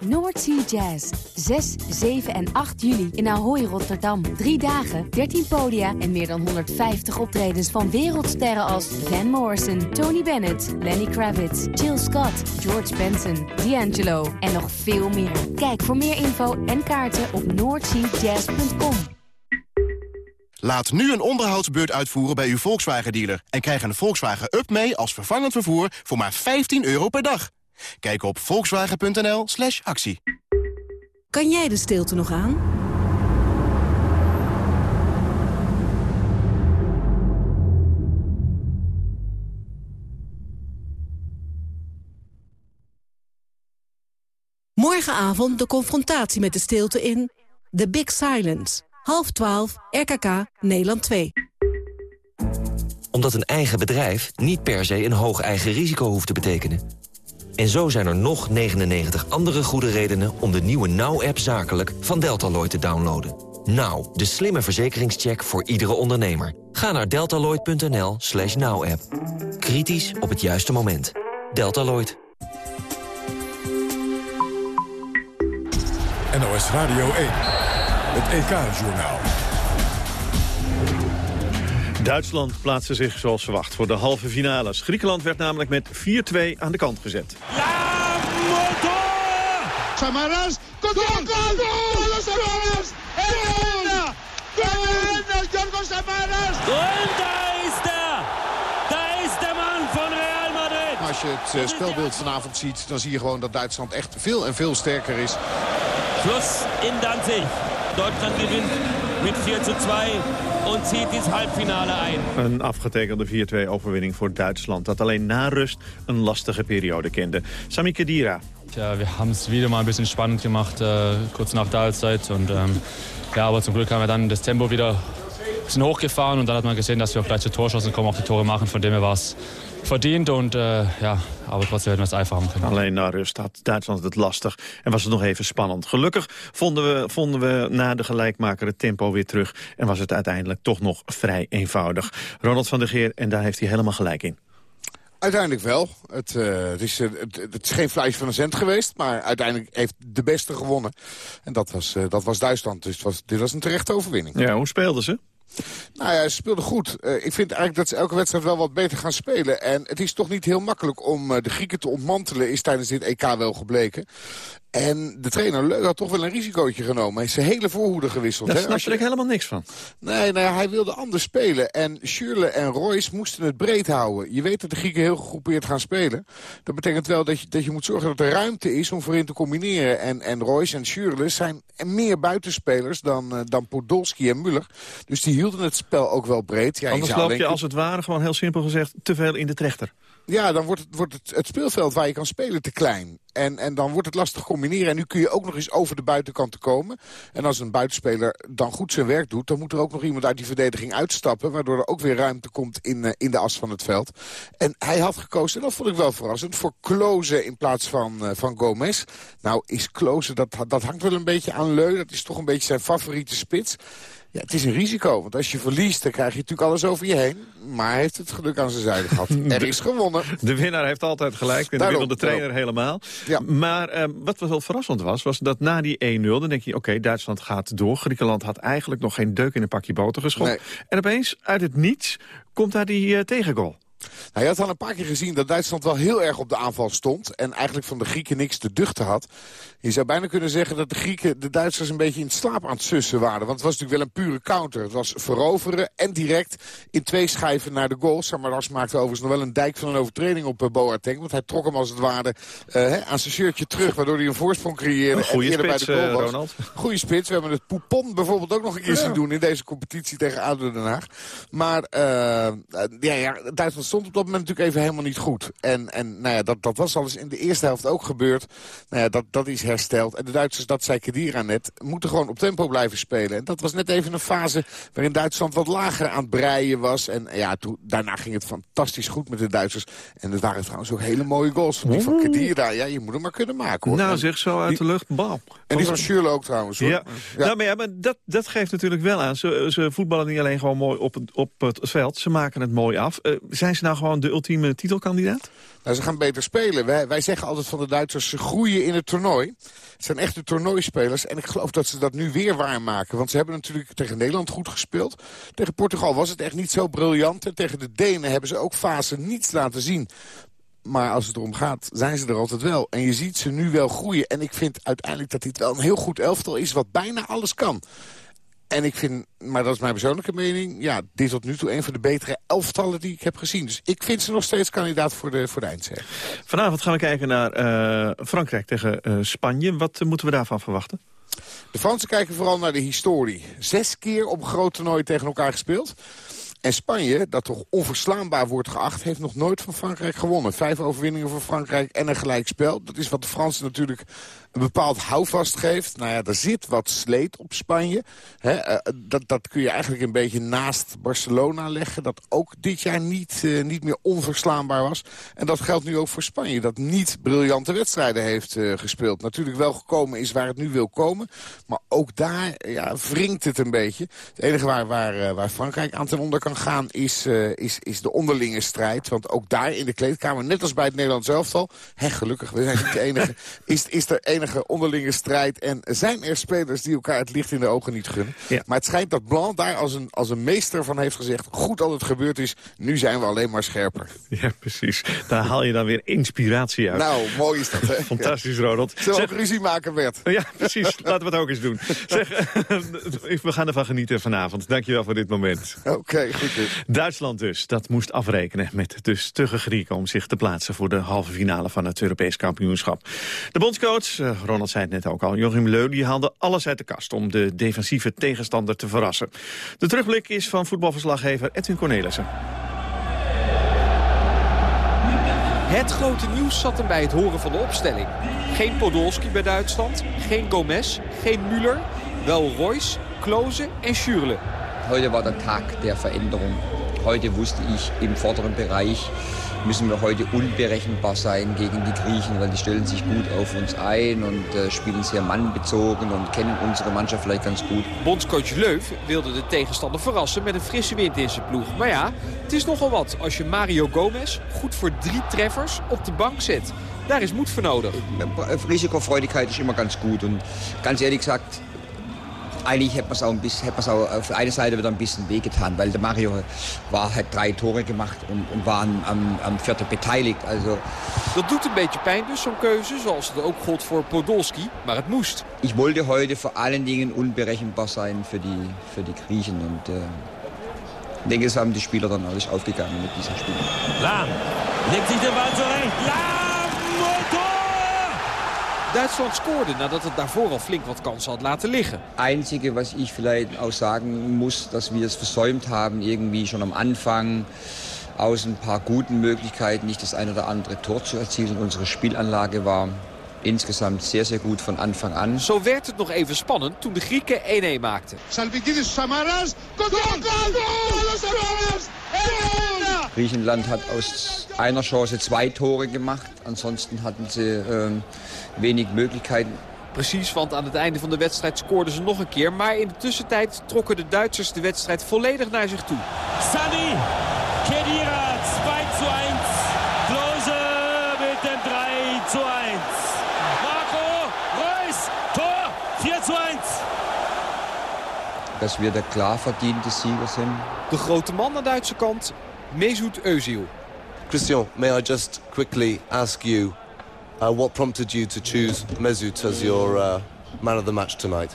[SPEAKER 19] Noordsea Jazz. 6, 7 en 8 juli in Ahoy, Rotterdam. Drie dagen, 13 podia en meer dan 150 optredens van wereldsterren als Van Morrison, Tony Bennett, Lenny Kravitz, Jill Scott, George Benson, D'Angelo en nog veel meer. Kijk voor meer info en kaarten op noordseajazz.com.
[SPEAKER 4] Laat nu een onderhoudsbeurt uitvoeren bij uw Volkswagen dealer... en krijg een Volkswagen Up mee als vervangend vervoer voor maar 15 euro per dag. Kijk op volkswagen.nl slash actie.
[SPEAKER 20] Kan jij de stilte nog aan? Morgenavond de confrontatie met de stilte in The Big Silence. Half 12, RKK, Nederland 2.
[SPEAKER 21] Omdat een eigen bedrijf niet per se een hoog eigen risico hoeft te betekenen. En zo zijn er nog 99 andere goede redenen om de nieuwe Now-app zakelijk van Deltaloid te downloaden. Now, de slimme verzekeringscheck voor iedere ondernemer. Ga naar deltaloid.nl slash now-app. Kritisch op het juiste moment. Deltaloid.
[SPEAKER 1] NOS Radio 1, het EK-journaal.
[SPEAKER 5] Duitsland plaatste zich zoals verwacht voor de halve finales. Griekenland werd namelijk met 4-2 aan de kant gezet.
[SPEAKER 12] Samaras, gol, gol, Samaras! Gol! Gol! Giorgos Samaras!
[SPEAKER 22] Und da ist er! Da ist der Mann von Real Madrid!
[SPEAKER 23] Als je het eh, spelbeeld vanavond ziet... dan zie je gewoon dat Duitsland echt veel en veel sterker is.
[SPEAKER 24] Schluss in Danzig. Duitsland gewinnt met 4 zu 2 en zieht dit halbfinale ein.
[SPEAKER 5] Een afgetekende 4-2 overwinning voor Duitsland... dat alleen na rust een lastige periode kende. Sami Khedira.
[SPEAKER 25] Ja, wir haben es wieder mal ein bisschen spannend gemacht, äh, kurz nach der Halbzeit. Und, ähm, ja, aber zum Glück haben wir dann das Tempo wieder ein bisschen hochgefahren und dann hat man gesehen, dass wir auch gleich zu Torschancen kommen, auch die Tore machen. Von dem her war es verdient und äh, ja, aber trotzdem werden wir es einfach haben.
[SPEAKER 5] Alleen na rust had Duitsland het lastig en was het nog even spannend. Gelukkig vonden we, vonden we na de gelijkmaker het tempo weer terug... en was het uiteindelijk toch nog vrij eenvoudig. Ronald van der Geer, en daar heeft hij helemaal gelijk in.
[SPEAKER 22] Uiteindelijk wel. Het, uh, het, is, uh, het, het, is geen fluitje van een cent geweest. Maar uiteindelijk heeft de beste gewonnen. En dat was, uh, dat was Duitsland. Dus was, dit was een terechte overwinning.
[SPEAKER 5] Ja, hoe speelden ze?
[SPEAKER 22] Nou ja, ze speelden goed. Uh, ik vind eigenlijk dat ze elke wedstrijd wel wat beter gaan spelen. En het is toch niet heel makkelijk om uh, de Grieken te ontmantelen... is tijdens dit EK wel gebleken. En de trainer Leuk had toch wel een risicootje genomen. Hij is zijn hele voorhoede gewisseld.
[SPEAKER 5] Daar snap je... ik helemaal niks van.
[SPEAKER 22] Nee, nou hij wilde anders spelen. En Schürrle en Royce moesten het breed houden. Je weet dat de Grieken heel gegroepeerd gaan spelen. Dat betekent wel dat je, dat je moet zorgen dat er ruimte is om voorin te combineren. En, en Royce en Schürrle zijn meer buitenspelers dan, uh, dan Podolski en Muller. Dus die hielden het spel ook wel breed. Ja,
[SPEAKER 5] Anders loop je
[SPEAKER 22] denken...
[SPEAKER 5] als het ware, gewoon heel simpel gezegd, te veel in de trechter.
[SPEAKER 22] Ja, dan wordt, het, wordt het, het speelveld waar je kan spelen te klein. En, en dan wordt het lastig combineren. En nu kun je ook nog eens over de buitenkant komen. En als een buitenspeler dan goed zijn werk doet... dan moet er ook nog iemand uit die verdediging uitstappen... waardoor er ook weer ruimte komt in, uh, in de as van het veld. En hij had gekozen, en dat vond ik wel verrassend... voor Kloze in plaats van, uh, van Gomez. Nou is Kloze, dat, dat hangt wel een beetje aan Leu. Dat is toch een beetje zijn favoriete spits. Ja, het is een risico, want als je verliest, dan krijg je natuurlijk alles over je heen. Maar hij heeft het geluk aan zijn zijde gehad. Er is gewonnen.
[SPEAKER 5] De winnaar heeft altijd gelijk, en de trainer helemaal.
[SPEAKER 22] Ja.
[SPEAKER 5] Maar uh, wat wel verrassend was, was dat na die 1-0... dan denk je, oké, okay, Duitsland gaat door. Griekenland had eigenlijk nog geen deuk in een pakje boter geschopt.
[SPEAKER 22] Nee.
[SPEAKER 5] En opeens, uit het niets, komt daar die uh, tegengoal.
[SPEAKER 22] Nou, je had al een paar keer gezien dat Duitsland wel heel erg op de aanval stond. En eigenlijk van de Grieken niks te duchten had. Je zou bijna kunnen zeggen dat de Grieken de Duitsers een beetje in slaap aan het sussen waren. Want het was natuurlijk wel een pure counter. Het was veroveren en direct in twee schijven naar de goal. Samaras maakte overigens nog wel een dijk van een overtreding op uh, Boateng. Want hij trok hem als het ware uh, aan zijn shirtje terug. Waardoor hij een voorsprong creëerde.
[SPEAKER 5] Spits,
[SPEAKER 22] bij de goal was.
[SPEAKER 5] uh, Ronald.
[SPEAKER 22] Goeie spits. We hebben het Poupon bijvoorbeeld ook nog een keer ja. zien doen in deze competitie tegen ADO Den Haag. Maar uh, ja, ja, Duitsland stond op dat moment natuurlijk even helemaal niet goed. En, en nou ja, dat, dat was al eens in de eerste helft ook gebeurd. Nou ja, dat, dat is hersteld. En de Duitsers, dat zei Kedira net, moeten gewoon op tempo blijven spelen. En dat was net even een fase waarin Duitsland wat lager aan het breien was. En ja, toen, daarna ging het fantastisch goed met de Duitsers. En het waren trouwens ook hele mooie goals die van Kedira. Ja, je moet hem maar kunnen maken hoor.
[SPEAKER 5] Nou,
[SPEAKER 22] en
[SPEAKER 5] zeg zo uit
[SPEAKER 22] die,
[SPEAKER 5] de lucht, bam.
[SPEAKER 22] En die van Schürrle ook trouwens hoor.
[SPEAKER 5] Ja, ja. Nou, maar, ja, maar dat, dat geeft natuurlijk wel aan. Ze, ze voetballen niet alleen gewoon mooi op het, op het veld. Ze maken het mooi af. Uh, zijn ze nou gewoon de ultieme titelkandidaat?
[SPEAKER 22] Nou, ze gaan beter spelen. Wij, wij zeggen altijd van de Duitsers, ze groeien in het toernooi. Het zijn echte toernooispelers. En ik geloof dat ze dat nu weer waarmaken. Want ze hebben natuurlijk tegen Nederland goed gespeeld. Tegen Portugal was het echt niet zo briljant. En tegen de Denen hebben ze ook fase niets laten zien. Maar als het erom gaat, zijn ze er altijd wel. En je ziet ze nu wel groeien. En ik vind uiteindelijk dat dit wel een heel goed elftal is... wat bijna alles kan. En ik vind, maar dat is mijn persoonlijke mening... ja, dit tot nu toe een van de betere elftallen die ik heb gezien. Dus ik vind ze nog steeds kandidaat voor de, voor de eindzege.
[SPEAKER 5] Vanavond gaan we kijken naar uh, Frankrijk tegen uh, Spanje. Wat uh, moeten we daarvan verwachten?
[SPEAKER 22] De Fransen kijken vooral naar de historie. Zes keer op een groot toernooi tegen elkaar gespeeld. En Spanje, dat toch onverslaanbaar wordt geacht... heeft nog nooit van Frankrijk gewonnen. Vijf overwinningen voor Frankrijk en een gelijkspel. Dat is wat de Fransen natuurlijk een bepaald houvast geeft. Nou ja, er zit wat sleet op Spanje. He, uh, dat, dat kun je eigenlijk een beetje naast Barcelona leggen. Dat ook dit jaar niet, uh, niet meer onverslaanbaar was. En dat geldt nu ook voor Spanje. Dat niet briljante wedstrijden heeft uh, gespeeld. Natuurlijk wel gekomen is waar het nu wil komen. Maar ook daar ja, wringt het een beetje. Het enige waar, waar, waar Frankrijk aan ten onder kan gaan is, is, is de onderlinge strijd. Want ook daar in de kleedkamer, net als bij het Nederlands elftal... Hè, gelukkig, we zijn niet de enige... is, is er enige onderlinge strijd. En zijn er spelers die elkaar het licht in de ogen niet gunnen. Maar het schijnt dat Blanc daar als een, als een meester van heeft gezegd... goed dat het gebeurd is, nu zijn we alleen maar scherper.
[SPEAKER 5] Ja, precies. Daar haal je dan weer inspiratie uit.
[SPEAKER 22] Nou, mooi is dat, hè?
[SPEAKER 5] Fantastisch, Ronald.
[SPEAKER 22] Zullen ook ruzie maken, Bert?
[SPEAKER 5] Ja, precies. Laten we het ook eens doen. Zeg, we gaan ervan genieten vanavond. Dankjewel voor dit moment.
[SPEAKER 22] Oké, goed.
[SPEAKER 5] Duitsland dus, dat moest afrekenen met de stugge Grieken... om zich te plaatsen voor de halve finale van het Europees kampioenschap. De bondscoach, Ronald zei het net ook al, Joachim Leu... die haalde alles uit de kast om de defensieve tegenstander te verrassen. De terugblik is van voetbalverslaggever Edwin Cornelissen.
[SPEAKER 26] Het grote nieuws zat hem bij het horen van de opstelling. Geen Podolski bij Duitsland, geen Gomez, geen Müller, wel Royce, Klose en Schürrle.
[SPEAKER 27] Heute war der Tag der Veränderung. Heute wusste ich, im vorderen Bereich müssen wir heute unberechenbar sein gegen die Griechen, weil die stellen sich gut auf uns ein und äh, spielen sehr mannbezogen und kennen unsere Mannschaft vielleicht ganz gut.
[SPEAKER 26] Bondscoach Leuf wilde de tegenstander verrassen met een frisse wind in zijn ploeg. Maar ja, het is nogal wat als je Mario Gomez goed voor drie treffers op de bank zet. Daar is moed voor nodig.
[SPEAKER 27] Risikofreudigkeit ist immer ganz gut und ganz ehrlich gesagt, eigentlich hätte man es auch, ein bisschen, hätte auch auf der einen Seite wieder ein bisschen wehgetan, weil der Mario war, hat drei Tore gemacht und, und war am, am, am vierten beteiligt. Also,
[SPEAKER 26] Dat doet een beetje pijn dus, zo'n keuze, zoals het ook gold voor Podolski. Maar het moest.
[SPEAKER 27] ich wollte heute vor allen Dingen unberechenbar sein für die, für die Griechen und äh, ich denke, das haben die Spieler dann alles aufgegangen mit diesem Spiel.
[SPEAKER 24] Lahm legt sich den Ball zurecht. Lahm!
[SPEAKER 26] Duitsland scoorde nadat het daarvoor al flink wat kansen had laten liggen.
[SPEAKER 27] Einzige, was ich vielleicht auch sagen muss, dass wir es versäumt haben, irgendwie schon am Anfang aus ein paar guten Möglichkeiten nicht das ein oder andere Tor zu erzielen. Unsere Spielanlage war insgesamt sehr, sehr gut von Anfang an.
[SPEAKER 26] Zo werd het nog even spannend toen de Grieken 1-1 maakten.
[SPEAKER 28] Salvikidis Samaras. Goal, goal, goal, Samaras.
[SPEAKER 27] Griechenland hat aus einer Chance zwei Tore gemacht. Ansonsten hatten sie ähm, wenig Möglichkeiten.
[SPEAKER 26] Precies, want aan het einde van de wedstrijd scoorden ze nog een keer. Maar in de tussentijd trokken de Duitsers de wedstrijd volledig naar zich toe.
[SPEAKER 24] Sani, Kedira, 2 zu 1. Klose mit dem 3 zu 1. Marco Reus, Tor, 4 zu 1.
[SPEAKER 27] Dass wir der klar verdiente Sieger sind.
[SPEAKER 26] De grote man aan de Duitse kant, Mesut Özil.
[SPEAKER 29] Christian, may I just quickly ask you uh, what prompted you to choose Mesut as your uh, man of the match tonight?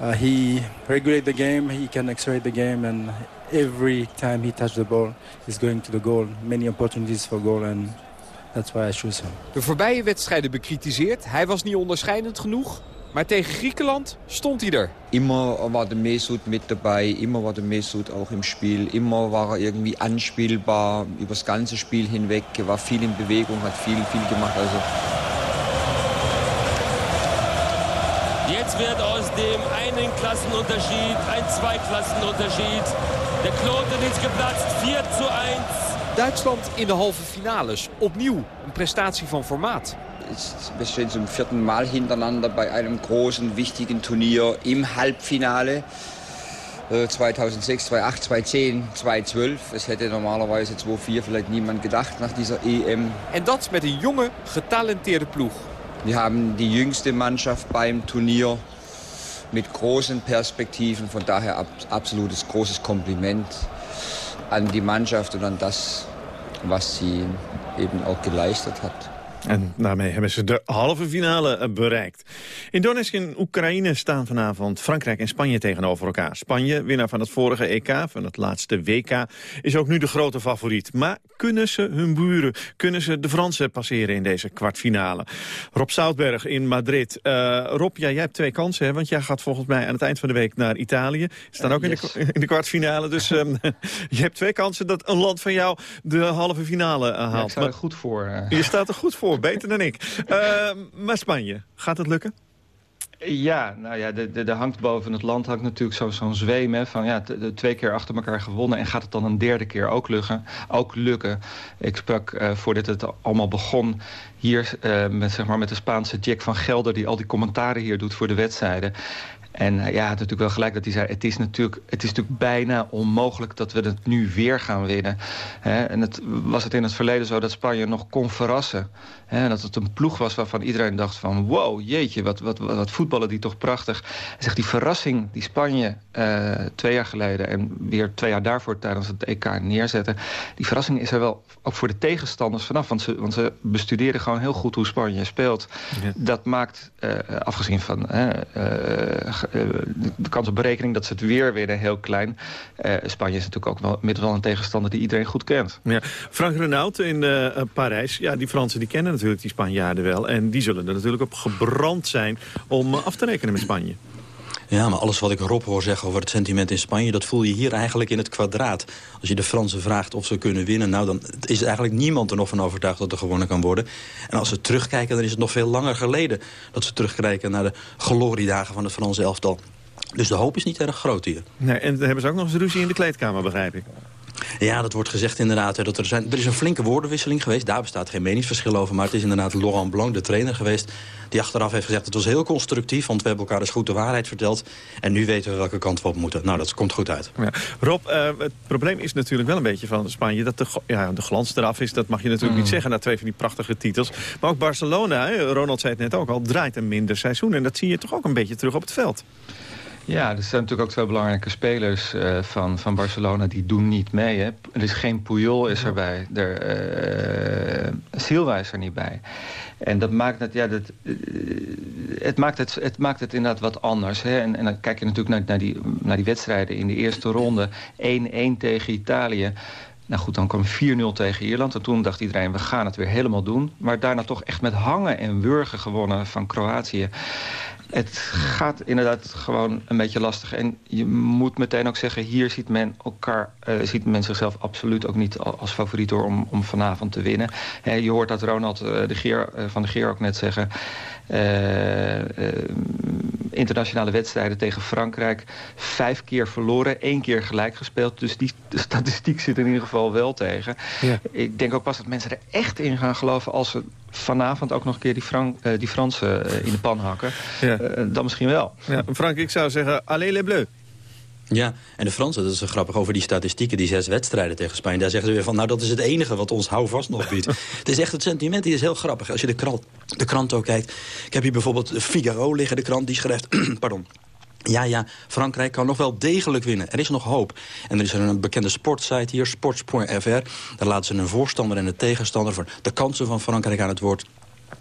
[SPEAKER 30] Uh, he regulates the game, he can accelerate the game, and every time he touches the ball, he's going to the goal. Many opportunities for goal, and that's why I choose him.
[SPEAKER 26] De voorbije wedstrijden bekritiseerd. Hij was niet onderscheidend genoeg. Maar tegen Griekenland stond hij er.
[SPEAKER 27] Immer war der Mesut mit dabei, immer war der Mesut auch im Spiel, immer war er irgendwie anspielbar, über das ganze Spiel hinweg, er war viel in Bewegung, hat viel, viel gemacht. Also
[SPEAKER 24] Jetzt wird aus dem einen Klassenunterschied ein Zweiklassenunterschied. Der Knoten ist geplatzt, 4 zu 1.
[SPEAKER 26] Duitsland in de halve finales. Opnieuw een prestatie van formaat.
[SPEAKER 27] Ist- wir stehen zum vierten Mal hintereinander bei einem großen, wichtigen Turnier im Halbfinale. Äh, 2006, 2008, 2010, 2012. Es hätte normalerweise 2004 vielleicht niemand gedacht nach dieser EM.
[SPEAKER 26] En dat met een jonge, getalenteerde ploeg.
[SPEAKER 27] Wir haben die jüngste Mannschaft beim Turnier mit großen Perspektiven. Von daher ab, absolutes großes Kompliment an die Mannschaft und an das, was sie eben auch geleistet hat.
[SPEAKER 5] En daarmee hebben ze de halve finale eh, bereikt. In Donetsk en Oekraïne staan vanavond Frankrijk en Spanje tegenover elkaar. Spanje, winnaar van het vorige EK, van het laatste WK, is ook nu de grote favoriet. Maar kunnen ze hun buren, kunnen ze de Fransen passeren in deze kwartfinale? Rob Zoutberg in Madrid. Eh, Rob, ja, jij hebt twee kansen, hè, want jij gaat volgens mij aan het eind van de week naar Italië. Ze staan ook in,
[SPEAKER 27] yes.
[SPEAKER 5] de, in de kwartfinale, dus ehm, je hebt twee kansen dat een land van jou de halve finale eh, haalt.
[SPEAKER 31] ik sta er
[SPEAKER 5] Maar-
[SPEAKER 31] goed voor. eh.
[SPEAKER 5] je staat er goed voor, beter dan ik. Eh, maar Spanje, gaat het lukken?
[SPEAKER 31] Ja, nou ja, de, de, hangt boven het land hangt natuurlijk zo- zo'n zweem. Hè, van ja, de twee keer achter elkaar gewonnen. En gaat het dan een derde keer ook lukken? Ook lukken. Ik sprak eh, voordat het allemaal begon hier eh, met, zeg maar, met de Spaanse Jack van Gelder... die al die commentaren hier doet voor de wedstrijden. En ja, hij had natuurlijk wel gelijk dat hij zei... het is natuurlijk, het is natuurlijk bijna onmogelijk dat we het nu weer gaan winnen. en het, was het in het verleden zo dat Spanje nog kon verrassen. dat het een ploeg was waarvan iedereen dacht van... wow, jeetje, wat, wat, wat, voetballen die toch prachtig. Hij zegt, die verrassing die Spanje twee jaar geleden... en weer twee jaar daarvoor tijdens het EK neerzetten... die verrassing is er wel ook voor de tegenstanders vanaf. Want ze, want ze bestuderen gewoon heel goed hoe Spanje speelt. Dat maakt, afgezien van eh, de kans op berekening dat ze het weer winnen heel klein. Uh, Spanje is natuurlijk ook wel, een tegenstander die iedereen goed kent.
[SPEAKER 5] Ja. Frank Renaud in uh, Parijs. Ja, die Fransen die kennen natuurlijk die Spanjaarden wel. En die zullen er natuurlijk op gebrand zijn om af te rekenen met Spanje.
[SPEAKER 32] Ja, maar alles wat ik Rob hoor zeggen over het sentiment in Spanje... dat voel je hier eigenlijk in het kwadraat. Als je de Fransen vraagt of ze kunnen winnen... nou, dan is eigenlijk niemand er nog van overtuigd dat er gewonnen kan worden. En als ze terugkijken, dan is het nog veel langer geleden... dat ze terugkijken naar de gloriedagen van het Franse elftal. Dus de hoop is niet erg groot hier.
[SPEAKER 5] Nee, en dan hebben ze ook nog eens ruzie in de kleedkamer, begrijp ik.
[SPEAKER 32] Ja, dat wordt gezegd inderdaad. Dat er, zijn, er is een flinke woordenwisseling geweest. Daar bestaat geen meningsverschil over. Maar het is inderdaad Laurent Blanc, de trainer geweest... die achteraf heeft gezegd, het was heel constructief... want we hebben elkaar dus goed de waarheid verteld. En nu weten we welke kant we op moeten. Nou, dat komt goed uit.
[SPEAKER 5] Ja. Rob, uh, het probleem is natuurlijk wel een beetje van Spanje... dat de, ja, de glans eraf is. Dat mag je natuurlijk niet mm. zeggen na twee van die prachtige titels. Maar ook Barcelona, Ronald zei het net ook al... draait een minder seizoen. En dat zie je toch ook een beetje terug op het veld.
[SPEAKER 31] Ja, er zijn natuurlijk ook twee belangrijke spelers uh, van, van Barcelona. Die doen niet mee. Er is geen Puyol is erbij. Er, uh, Silva is er niet bij. En dat maakt het, ja, dat, uh, het, maakt het, het maakt het inderdaad wat anders. Hè. En, en dan kijk je natuurlijk naar, naar, die, naar die wedstrijden in de eerste ronde. 1-1 tegen Italië. Nou goed, dan kwam 4-0 tegen Ierland. En toen dacht iedereen, we gaan het weer helemaal doen. Maar daarna toch echt met hangen en wurgen gewonnen van Kroatië. Het gaat inderdaad gewoon een beetje lastig. En je moet meteen ook zeggen, hier ziet men elkaar, uh, ziet men zichzelf absoluut ook niet als favoriet door om, om vanavond te winnen. je hoort dat Ronald uh, de Geer, uh, van de Geer ook net zeggen. Internationale wedstrijden tegen Frankrijk. Vijf keer verloren, één keer gelijk gespeeld. Dus die statistiek zit in ieder geval wel tegen. Ja. Ik denk ook pas dat mensen er echt in gaan geloven... als ze vanavond ook nog een keer die, Frank, uh, die Fransen uh, in de pan hakken. Ja. Uh, dan misschien wel.
[SPEAKER 5] Ja, Frank, ik zou zeggen, allez les bleus.
[SPEAKER 32] Ja, en de Fransen, dat is grappig over die statistieken, die zes wedstrijden tegen Spanje. Daar zeggen ze weer van, nou dat is het enige wat ons houvast nog biedt. het is echt het sentiment, die is heel grappig. Als je de krant, de krant ook kijkt. Ik heb hier bijvoorbeeld Figaro liggen, de krant, die schrijft, pardon, ja, ja, Frankrijk kan nog wel degelijk winnen. Er is nog hoop. En er is een bekende sportsite hier, sports.fr. Daar laten ze een voorstander en een tegenstander... voor de kansen van Frankrijk aan het woord.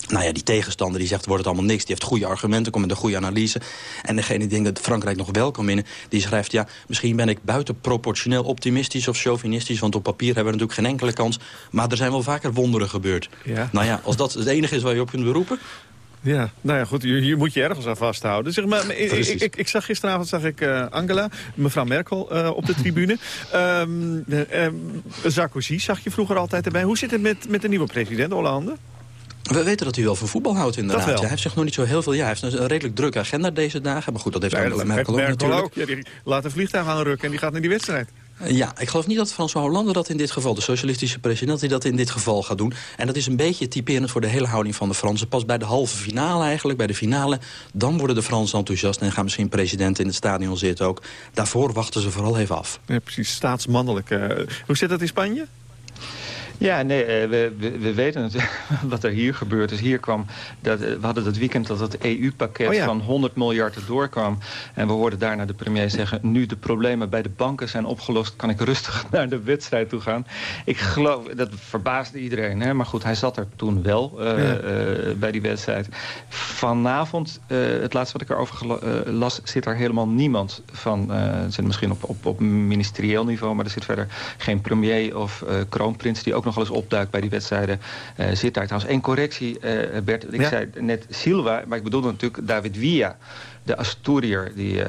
[SPEAKER 32] Nou ja, die tegenstander die zegt, wordt het allemaal niks. Die heeft goede argumenten, komt met een goede analyse. En degene die denkt dat Frankrijk nog wel kan winnen... die schrijft, ja, misschien ben ik buitenproportioneel optimistisch of chauvinistisch... want op papier hebben we natuurlijk geen enkele kans. Maar er zijn wel vaker wonderen gebeurd. Ja. Nou ja, als dat het enige is waar je op kunt beroepen...
[SPEAKER 5] Ja, nou ja, goed, je, moet je ergens aan vasthouden. Zeg maar, ik, ik, ik, zag gisteravond zag ik uh, Angela, mevrouw Merkel, uh, op de tribune. um, um, Sarkozy zag je vroeger altijd erbij. Hoe zit het met, met de nieuwe president, Hollande?
[SPEAKER 32] We weten dat hij wel van voetbal houdt inderdaad. Ja, hij heeft zich nog niet zo heel veel... Ja, hij heeft een redelijk drukke agenda deze dagen. Maar goed, dat heeft ja, Angela Merkel,
[SPEAKER 5] Merkel
[SPEAKER 32] ook natuurlijk.
[SPEAKER 5] Ook. Ja, die laat een vliegtuig aanrukken en die gaat naar die wedstrijd.
[SPEAKER 32] Ja, ik geloof niet dat François Hollande dat in dit geval, de socialistische president, die dat in dit geval gaat doen. En dat is een beetje typerend voor de hele houding van de Fransen. Pas bij de halve finale eigenlijk, bij de finale, dan worden de Fransen enthousiast en gaan misschien president in het stadion zitten ook. Daarvoor wachten ze vooral even af.
[SPEAKER 5] Ja, precies, staatsmannelijk. Uh, hoe zit dat in Spanje?
[SPEAKER 31] Ja, nee, eh, we, we, we weten het, wat er hier gebeurt. Dus hier kwam, dat, we hadden dat weekend dat het EU-pakket oh van 100 miljard erdoor kwam. En we hoorden daarna de premier zeggen... nu de problemen bij de banken zijn opgelost... kan ik rustig naar de wedstrijd toe gaan. Ik geloof, dat verbaasde iedereen. Hè? Maar goed, hij zat er toen wel uh, ja. uh, bij die wedstrijd. Vanavond, het laatste wat ik erover las... zit er helemaal niemand van... het zit misschien op, op, op ministerieel niveau... maar er zit verder geen premier of kroonprins... die ook nog wel eens opduikt bij die wedstrijden, uh, zit daar. Trouwens, één correctie, uh, Bert. Ik ja? zei net Silva, maar ik bedoelde natuurlijk David Villa de Asturier die, uh,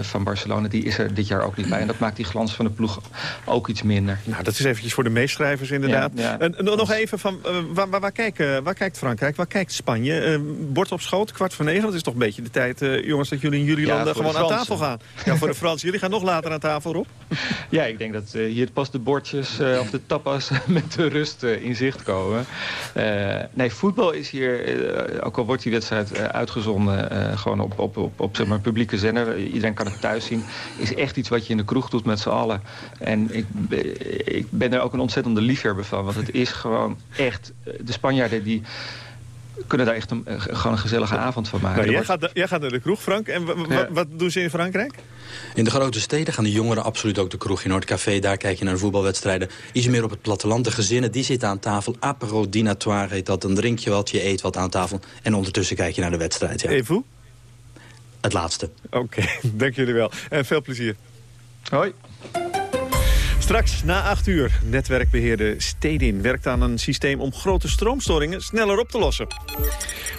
[SPEAKER 31] van Barcelona, die is er dit jaar ook niet bij. En dat maakt die glans van de ploeg ook iets minder.
[SPEAKER 5] Nou, dat is eventjes voor de meeschrijvers inderdaad. Ja, nog even van, uh, waar, waar, uh, waar, kijkt Frankrijk, waar kijkt Spanje? bord op schoot, kwart voor negen, dat is toch een beetje de tijd, jongens, dat jullie in jullie ja, landen gewoon aan tafel gaan. Ja, voor de Fransen. Jullie gaan nog later aan tafel, op.
[SPEAKER 31] Ja, ik denk dat hier pas de bordjes of de tapas met de rust in zicht komen. nee, voetbal is hier, ook al wordt die wedstrijd uitgezonden, gewoon op, op, op op, op zeg maar, publieke zender. Iedereen kan het thuis zien. Is echt iets wat je in de kroeg doet met z'n allen. En ik, ik ben er ook een ontzettende liefhebber van. Want het is gewoon echt... De Spanjaarden die kunnen daar echt een, gewoon een gezellige avond van maken.
[SPEAKER 5] Nou, jij, gaat, jij, gaat, naar de kroeg, Frank. En wat doen ze in Frankrijk?
[SPEAKER 32] In de grote steden gaan de jongeren absoluut ook de kroeg in. Het café, daar kijk je naar de voetbalwedstrijden. Iets meer op het platteland. De gezinnen, die zitten aan tafel. Apero dinatoire heet dat. Dan drink je wat, je eet wat aan tafel. En ondertussen kijk je naar de wedstrijd. Ja.
[SPEAKER 5] Even
[SPEAKER 32] Het laatste.
[SPEAKER 5] Oké, dank jullie wel. En veel plezier. Hoi. Straks na 8 uur. Netwerkbeheerder Stedin werkt aan een systeem om grote stroomstoringen sneller op te lossen.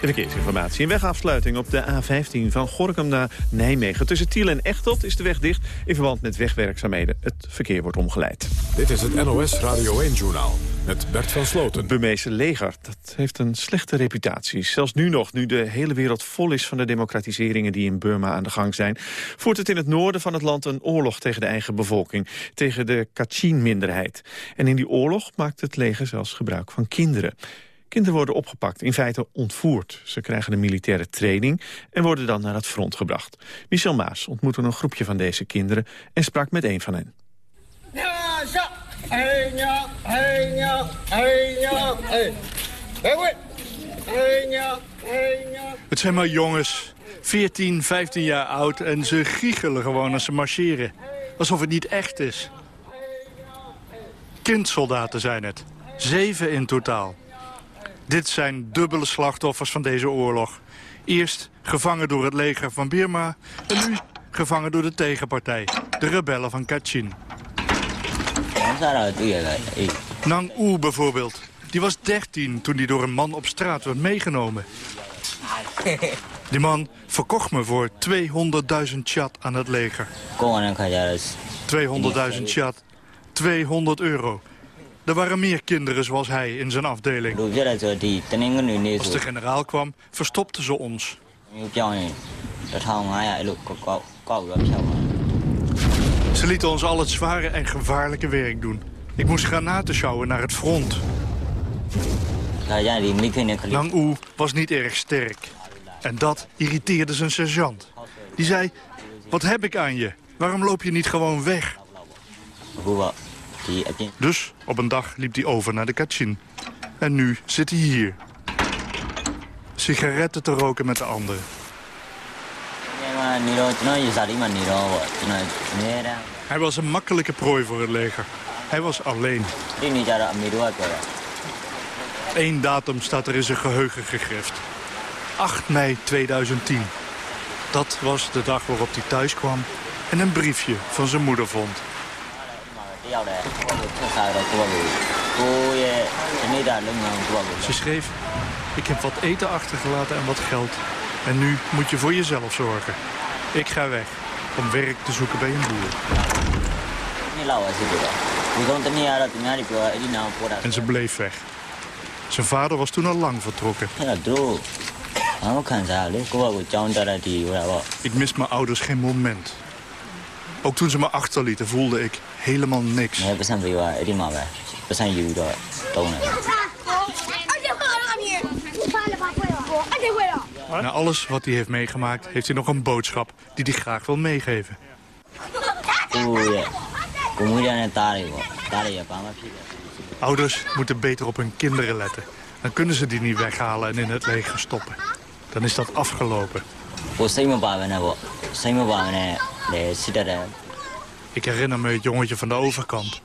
[SPEAKER 5] De verkeersinformatie. Een wegafsluiting op de A15 van Gorkum naar Nijmegen. Tussen Tiel en Echteld is de weg dicht in verband met wegwerkzaamheden. Het verkeer wordt omgeleid.
[SPEAKER 1] Dit is het NOS Radio 1-journaal met Bert van Sloten.
[SPEAKER 5] Het Burmeese leger dat heeft een slechte reputatie. Zelfs nu nog, nu de hele wereld vol is van de democratiseringen die in Burma aan de gang zijn... voert het in het noorden van het land een oorlog tegen de eigen bevolking. Tegen de Kachin-minderheid. En in die oorlog maakt het leger zelfs gebruik van kinderen. Kinderen worden opgepakt, in feite ontvoerd. Ze krijgen een militaire training en worden dan naar het front gebracht. Michel Maas ontmoette een groepje van deze kinderen en sprak met een van hen.
[SPEAKER 33] Het zijn maar jongens, 14, 15 jaar oud en ze giechelen gewoon als ze marcheren. Alsof het niet echt is. Kindsoldaten zijn het. Zeven in totaal. Dit zijn dubbele slachtoffers van deze oorlog. Eerst gevangen door het leger van Birma... en nu gevangen door de tegenpartij, de rebellen van Kachin. Nang U bijvoorbeeld. Die was 13 toen hij door een man op straat werd meegenomen. Die man verkocht me voor 200.000 chat aan het leger. 200.000 chat. 200 euro. Er waren meer kinderen zoals hij in zijn afdeling. Als de generaal kwam, verstopten ze ons. Ze lieten ons al het zware en gevaarlijke werk doen. Ik moest granaten sjouwen naar het front. Lang U was niet erg sterk. En dat irriteerde zijn sergeant. Die zei, wat heb ik aan je? Waarom loop je niet gewoon weg? Dus op een dag liep hij over naar de Kachin. En nu zit hij hier. Sigaretten te roken met de anderen. Hij was een makkelijke prooi voor het leger. Hij was alleen. Eén datum staat er in zijn geheugen gegrift. 8 mei 2010. Dat was de dag waarop hij thuis kwam en een briefje van zijn moeder vond. Ze schreef, ik heb wat eten achtergelaten en wat geld. En nu moet je voor jezelf zorgen. Ik ga weg om werk te zoeken bij een boer. En ze bleef weg. Zijn vader was toen al lang vertrokken. Ik mis mijn ouders geen moment. Ook toen ze me achterlieten voelde ik helemaal niks. Na alles wat hij heeft meegemaakt, heeft hij nog een boodschap die hij graag wil meegeven. Ouders moeten beter op hun kinderen letten. Dan kunnen ze die niet weghalen en in het leger stoppen. Dan is dat afgelopen. Ik herinner me het jongetje van de overkant.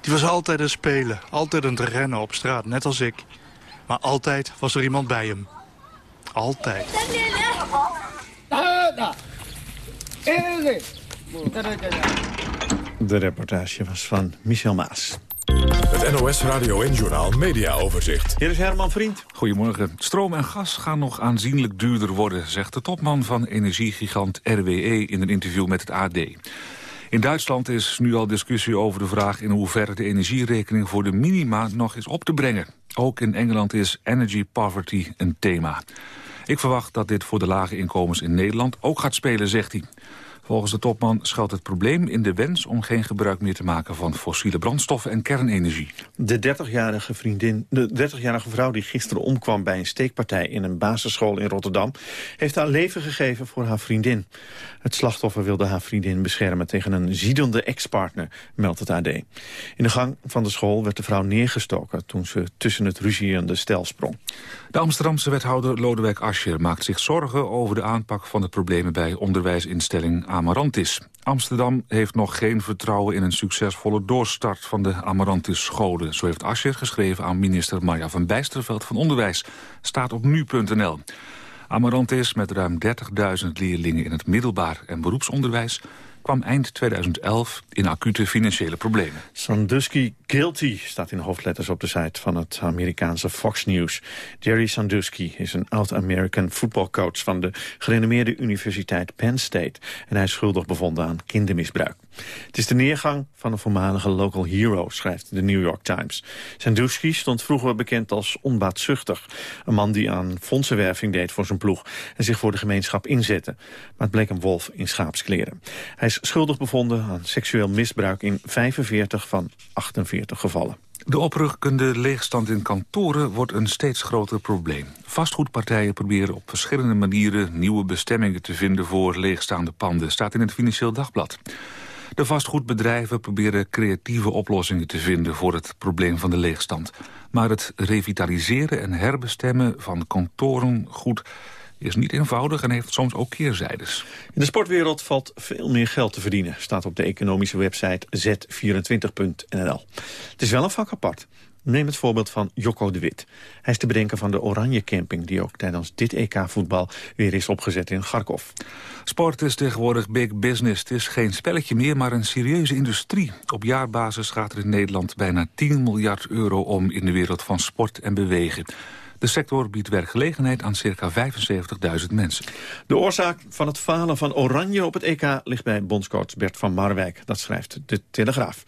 [SPEAKER 33] Die was altijd een spelen, altijd aan het rennen op straat, net als ik. Maar altijd was er iemand bij hem. Altijd.
[SPEAKER 5] De reportage was van Michel Maas.
[SPEAKER 1] Het NOS Radio en Journal Media Overzicht.
[SPEAKER 5] Hier is Herman Vriend.
[SPEAKER 34] Goedemorgen. Stroom en gas gaan nog aanzienlijk duurder worden... zegt de topman van energiegigant RWE in een interview met het AD. In Duitsland is nu al discussie over de vraag... in hoeverre de energierekening voor de minima nog is op te brengen. Ook in Engeland is energy poverty een thema. Ik verwacht dat dit voor de lage inkomens in Nederland ook gaat spelen, zegt hij. Volgens de topman schuilt het probleem in de wens om geen gebruik meer te maken van fossiele brandstoffen en kernenergie.
[SPEAKER 5] De 30-jarige vriendin, de 30-jarige vrouw die gisteren omkwam bij een steekpartij in een basisschool in Rotterdam, heeft haar leven gegeven voor haar vriendin. Het slachtoffer wilde haar vriendin beschermen tegen een ziedende ex-partner, meldt het AD. In de gang van de school werd de vrouw neergestoken toen ze tussen het ruziende stel sprong.
[SPEAKER 34] De Amsterdamse wethouder Lodewijk Asscher maakt zich zorgen over de aanpak van de problemen bij onderwijsinstelling Amarantis. Amsterdam heeft nog geen vertrouwen in een succesvolle doorstart van de Amarantis-scholen. Zo heeft Asscher geschreven aan minister Marja van Bijsterveld van Onderwijs. Staat op nu.nl. Amarantis, met ruim 30.000 leerlingen in het middelbaar en beroepsonderwijs kwam eind 2011 in acute financiële problemen.
[SPEAKER 5] Sandusky guilty staat in hoofdletters op de site van het Amerikaanse Fox News. Jerry Sandusky is een oud-American voetbalcoach van de gerenommeerde universiteit Penn State. En hij is schuldig bevonden aan kindermisbruik. Het is de neergang van een voormalige local hero, schrijft de New York Times. Sandusky stond vroeger bekend als onbaatzuchtig. Een man die aan fondsenwerving deed voor zijn ploeg en zich voor de gemeenschap inzette. Maar het bleek een wolf in schaapskleren. Hij is schuldig bevonden aan seksueel misbruik in 45 van 48 gevallen.
[SPEAKER 34] De oprukkende leegstand in kantoren wordt een steeds groter probleem. Vastgoedpartijen proberen op verschillende manieren nieuwe bestemmingen te vinden voor leegstaande panden, staat in het Financieel Dagblad. De vastgoedbedrijven proberen creatieve oplossingen te vinden voor het probleem van de leegstand. Maar het revitaliseren en herbestemmen van kantoren goed is niet eenvoudig en heeft soms ook keerzijdes.
[SPEAKER 5] In de sportwereld valt veel meer geld te verdienen, staat op de economische website z24.nl. Het is wel een vak apart. Neem het voorbeeld van Jocko de Wit. Hij is de bedenker van de Oranje Camping... die ook tijdens dit EK-voetbal weer is opgezet in Kharkov.
[SPEAKER 34] Sport is tegenwoordig big business. Het is geen spelletje meer, maar een serieuze industrie. Op jaarbasis gaat er in Nederland bijna 10 miljard euro om... in de wereld van sport en bewegen. De sector biedt werkgelegenheid aan circa 75.000 mensen.
[SPEAKER 5] De oorzaak van het falen van Oranje op het EK ligt bij bondscoach Bert van Marwijk. Dat schrijft de Telegraaf.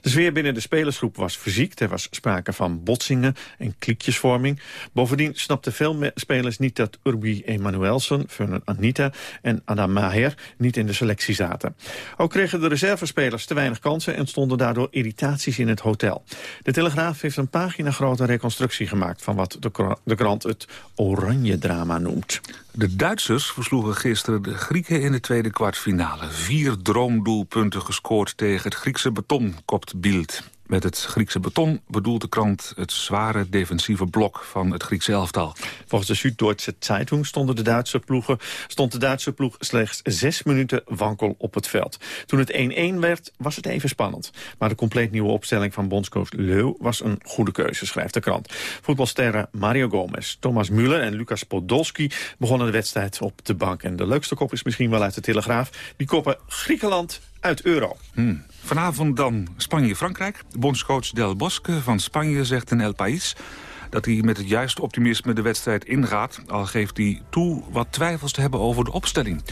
[SPEAKER 5] De sfeer binnen de spelersgroep was verziekt. Er was sprake van botsingen en kliekjesvorming. Bovendien snapten veel spelers niet dat Urbi Emanuelsen, Vernon Anita en Adam Maher niet in de selectie zaten. Ook kregen de reservespelers te weinig kansen en stonden daardoor irritaties in het hotel. De Telegraaf heeft een pagina grote reconstructie gemaakt van wat de de krant het oranje-drama noemt.
[SPEAKER 34] De Duitsers versloegen gisteren de Grieken in de tweede kwartfinale. Vier droomdoelpunten gescoord tegen het Griekse beton, kopt. Met het Griekse beton bedoelt de krant het zware defensieve blok van het Griekse elftal.
[SPEAKER 5] Volgens de Süddeutsche Zeitung stonden de Duitse ploegen, stond de Duitse ploeg slechts zes minuten wankel op het veld. Toen het 1-1 werd, was het even spannend. Maar de compleet nieuwe opstelling van bondscoach Leu was een goede keuze, schrijft de krant. Voetbalsterren Mario Gomez, Thomas Müller en Lucas Podolski begonnen de wedstrijd op de bank. En de leukste kop is misschien wel uit de Telegraaf. Die koppen Griekenland uit euro.
[SPEAKER 34] Hmm. Vanavond dan Spanje-Frankrijk. Bondscoach Del Bosque van Spanje zegt in El País dat hij met het juiste optimisme de wedstrijd ingaat... al geeft hij toe wat twijfels te hebben over de opstelling.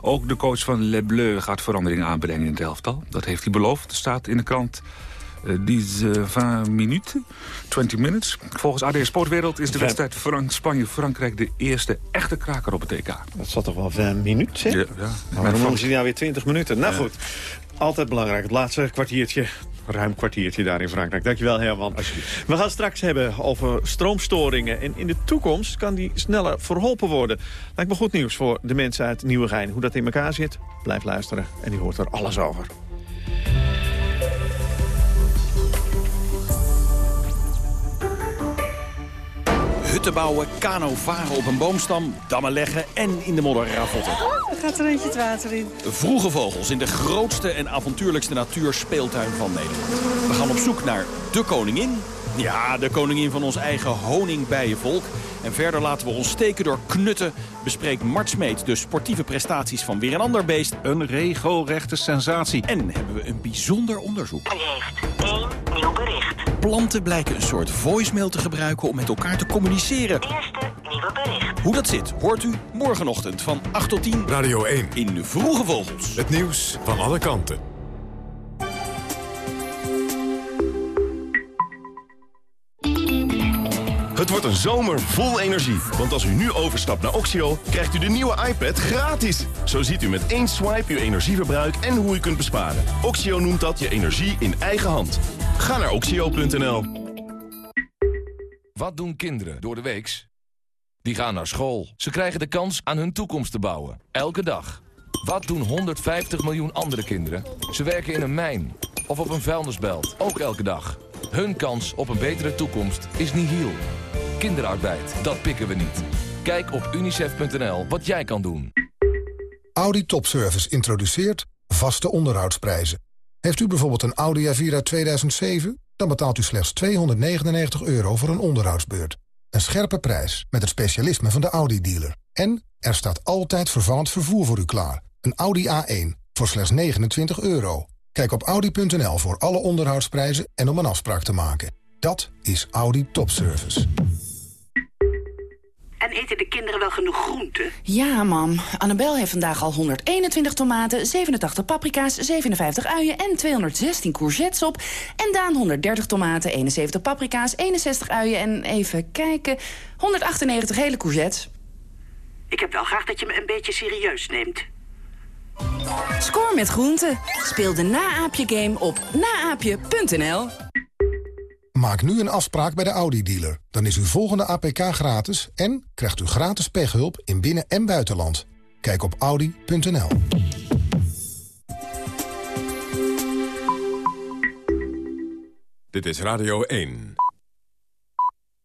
[SPEAKER 34] Ook de coach van Le Bleu gaat verandering aanbrengen in het elftal. Dat heeft hij beloofd, staat in de krant die 20 minuten, 20 minutes. Volgens AD Sportwereld is de wedstrijd Spanje-Frankrijk de eerste echte kraker op het EK.
[SPEAKER 5] Dat zat toch wel 5 minuten,
[SPEAKER 34] Ja, ja.
[SPEAKER 5] Maar dan noemen ze nou weer 20 minuten. Nou goed, altijd belangrijk. Het laatste kwartiertje ruim kwartiertje daar in Frankrijk. Dankjewel, Herman. We gaan straks hebben over stroomstoringen. En in de toekomst kan die sneller verholpen worden. Lijkt me goed nieuws voor de mensen uit Nieuwegein. Hoe dat in elkaar zit, blijf luisteren. En die hoort er alles over.
[SPEAKER 35] Hutten bouwen, kano varen op een boomstam, dammen leggen en in de modder ravotten.
[SPEAKER 36] Er gaat er eentje het water in.
[SPEAKER 35] Vroege vogels in de grootste en avontuurlijkste natuurspeeltuin van Nederland. We gaan op zoek naar de koningin. Ja, de koningin van ons eigen honingbijenvolk. En verder laten we ons steken door knutten. Bespreekt Mart Smeet de sportieve prestaties van weer een ander beest.
[SPEAKER 37] Een regelrechte sensatie.
[SPEAKER 35] En hebben we een bijzonder onderzoek.
[SPEAKER 38] U heeft één nieuw bericht.
[SPEAKER 35] Planten blijken een soort voicemail te gebruiken om met elkaar te communiceren.
[SPEAKER 38] Eerste nieuwe bericht.
[SPEAKER 35] Hoe dat zit, hoort u morgenochtend van 8 tot 10.
[SPEAKER 1] Radio 1.
[SPEAKER 35] In de Vroege Vogels.
[SPEAKER 1] Het nieuws van alle kanten.
[SPEAKER 4] Het wordt een zomer vol energie. Want als u nu overstapt naar Oxio, krijgt u de nieuwe iPad gratis. Zo ziet u met één swipe uw energieverbruik en hoe u kunt besparen. Oxio noemt dat je energie in eigen hand. Ga naar oxio.nl.
[SPEAKER 33] Wat doen kinderen door de weeks? Die gaan naar school. Ze krijgen de kans aan hun toekomst te bouwen. Elke dag. Wat doen 150 miljoen andere kinderen? Ze werken in een mijn of op een vuilnisbelt. Ook elke dag. Hun kans op een betere toekomst is nihil. Kinderarbeid, dat pikken we niet. Kijk op unicef.nl wat jij kan doen.
[SPEAKER 39] Audi Topservice introduceert vaste onderhoudsprijzen. Heeft u bijvoorbeeld een Audi A4 uit 2007? Dan betaalt u slechts 299 euro voor een onderhoudsbeurt. Een scherpe prijs met het specialisme van de Audi-dealer. En er staat altijd vervallend vervoer voor u klaar. Een Audi A1 voor slechts 29 euro. Kijk op audi.nl voor alle onderhoudsprijzen en om een afspraak te maken. Dat is Audi Topservice.
[SPEAKER 40] En eten de kinderen wel genoeg groenten?
[SPEAKER 41] Ja, mam. Annabel heeft vandaag al 121 tomaten, 87 paprika's, 57 uien en 216 courgettes op. En Daan 130 tomaten, 71 paprika's, 61 uien en even kijken, 198 hele courgettes.
[SPEAKER 40] Ik heb wel graag dat je me een beetje serieus neemt.
[SPEAKER 41] Score met groenten. Speel de Naaapje-game op naaapje.nl.
[SPEAKER 39] Maak nu een afspraak bij de Audi-dealer. Dan is uw volgende APK gratis en krijgt u gratis pechhulp in binnen- en buitenland. Kijk op audi.nl.
[SPEAKER 1] Dit is Radio 1.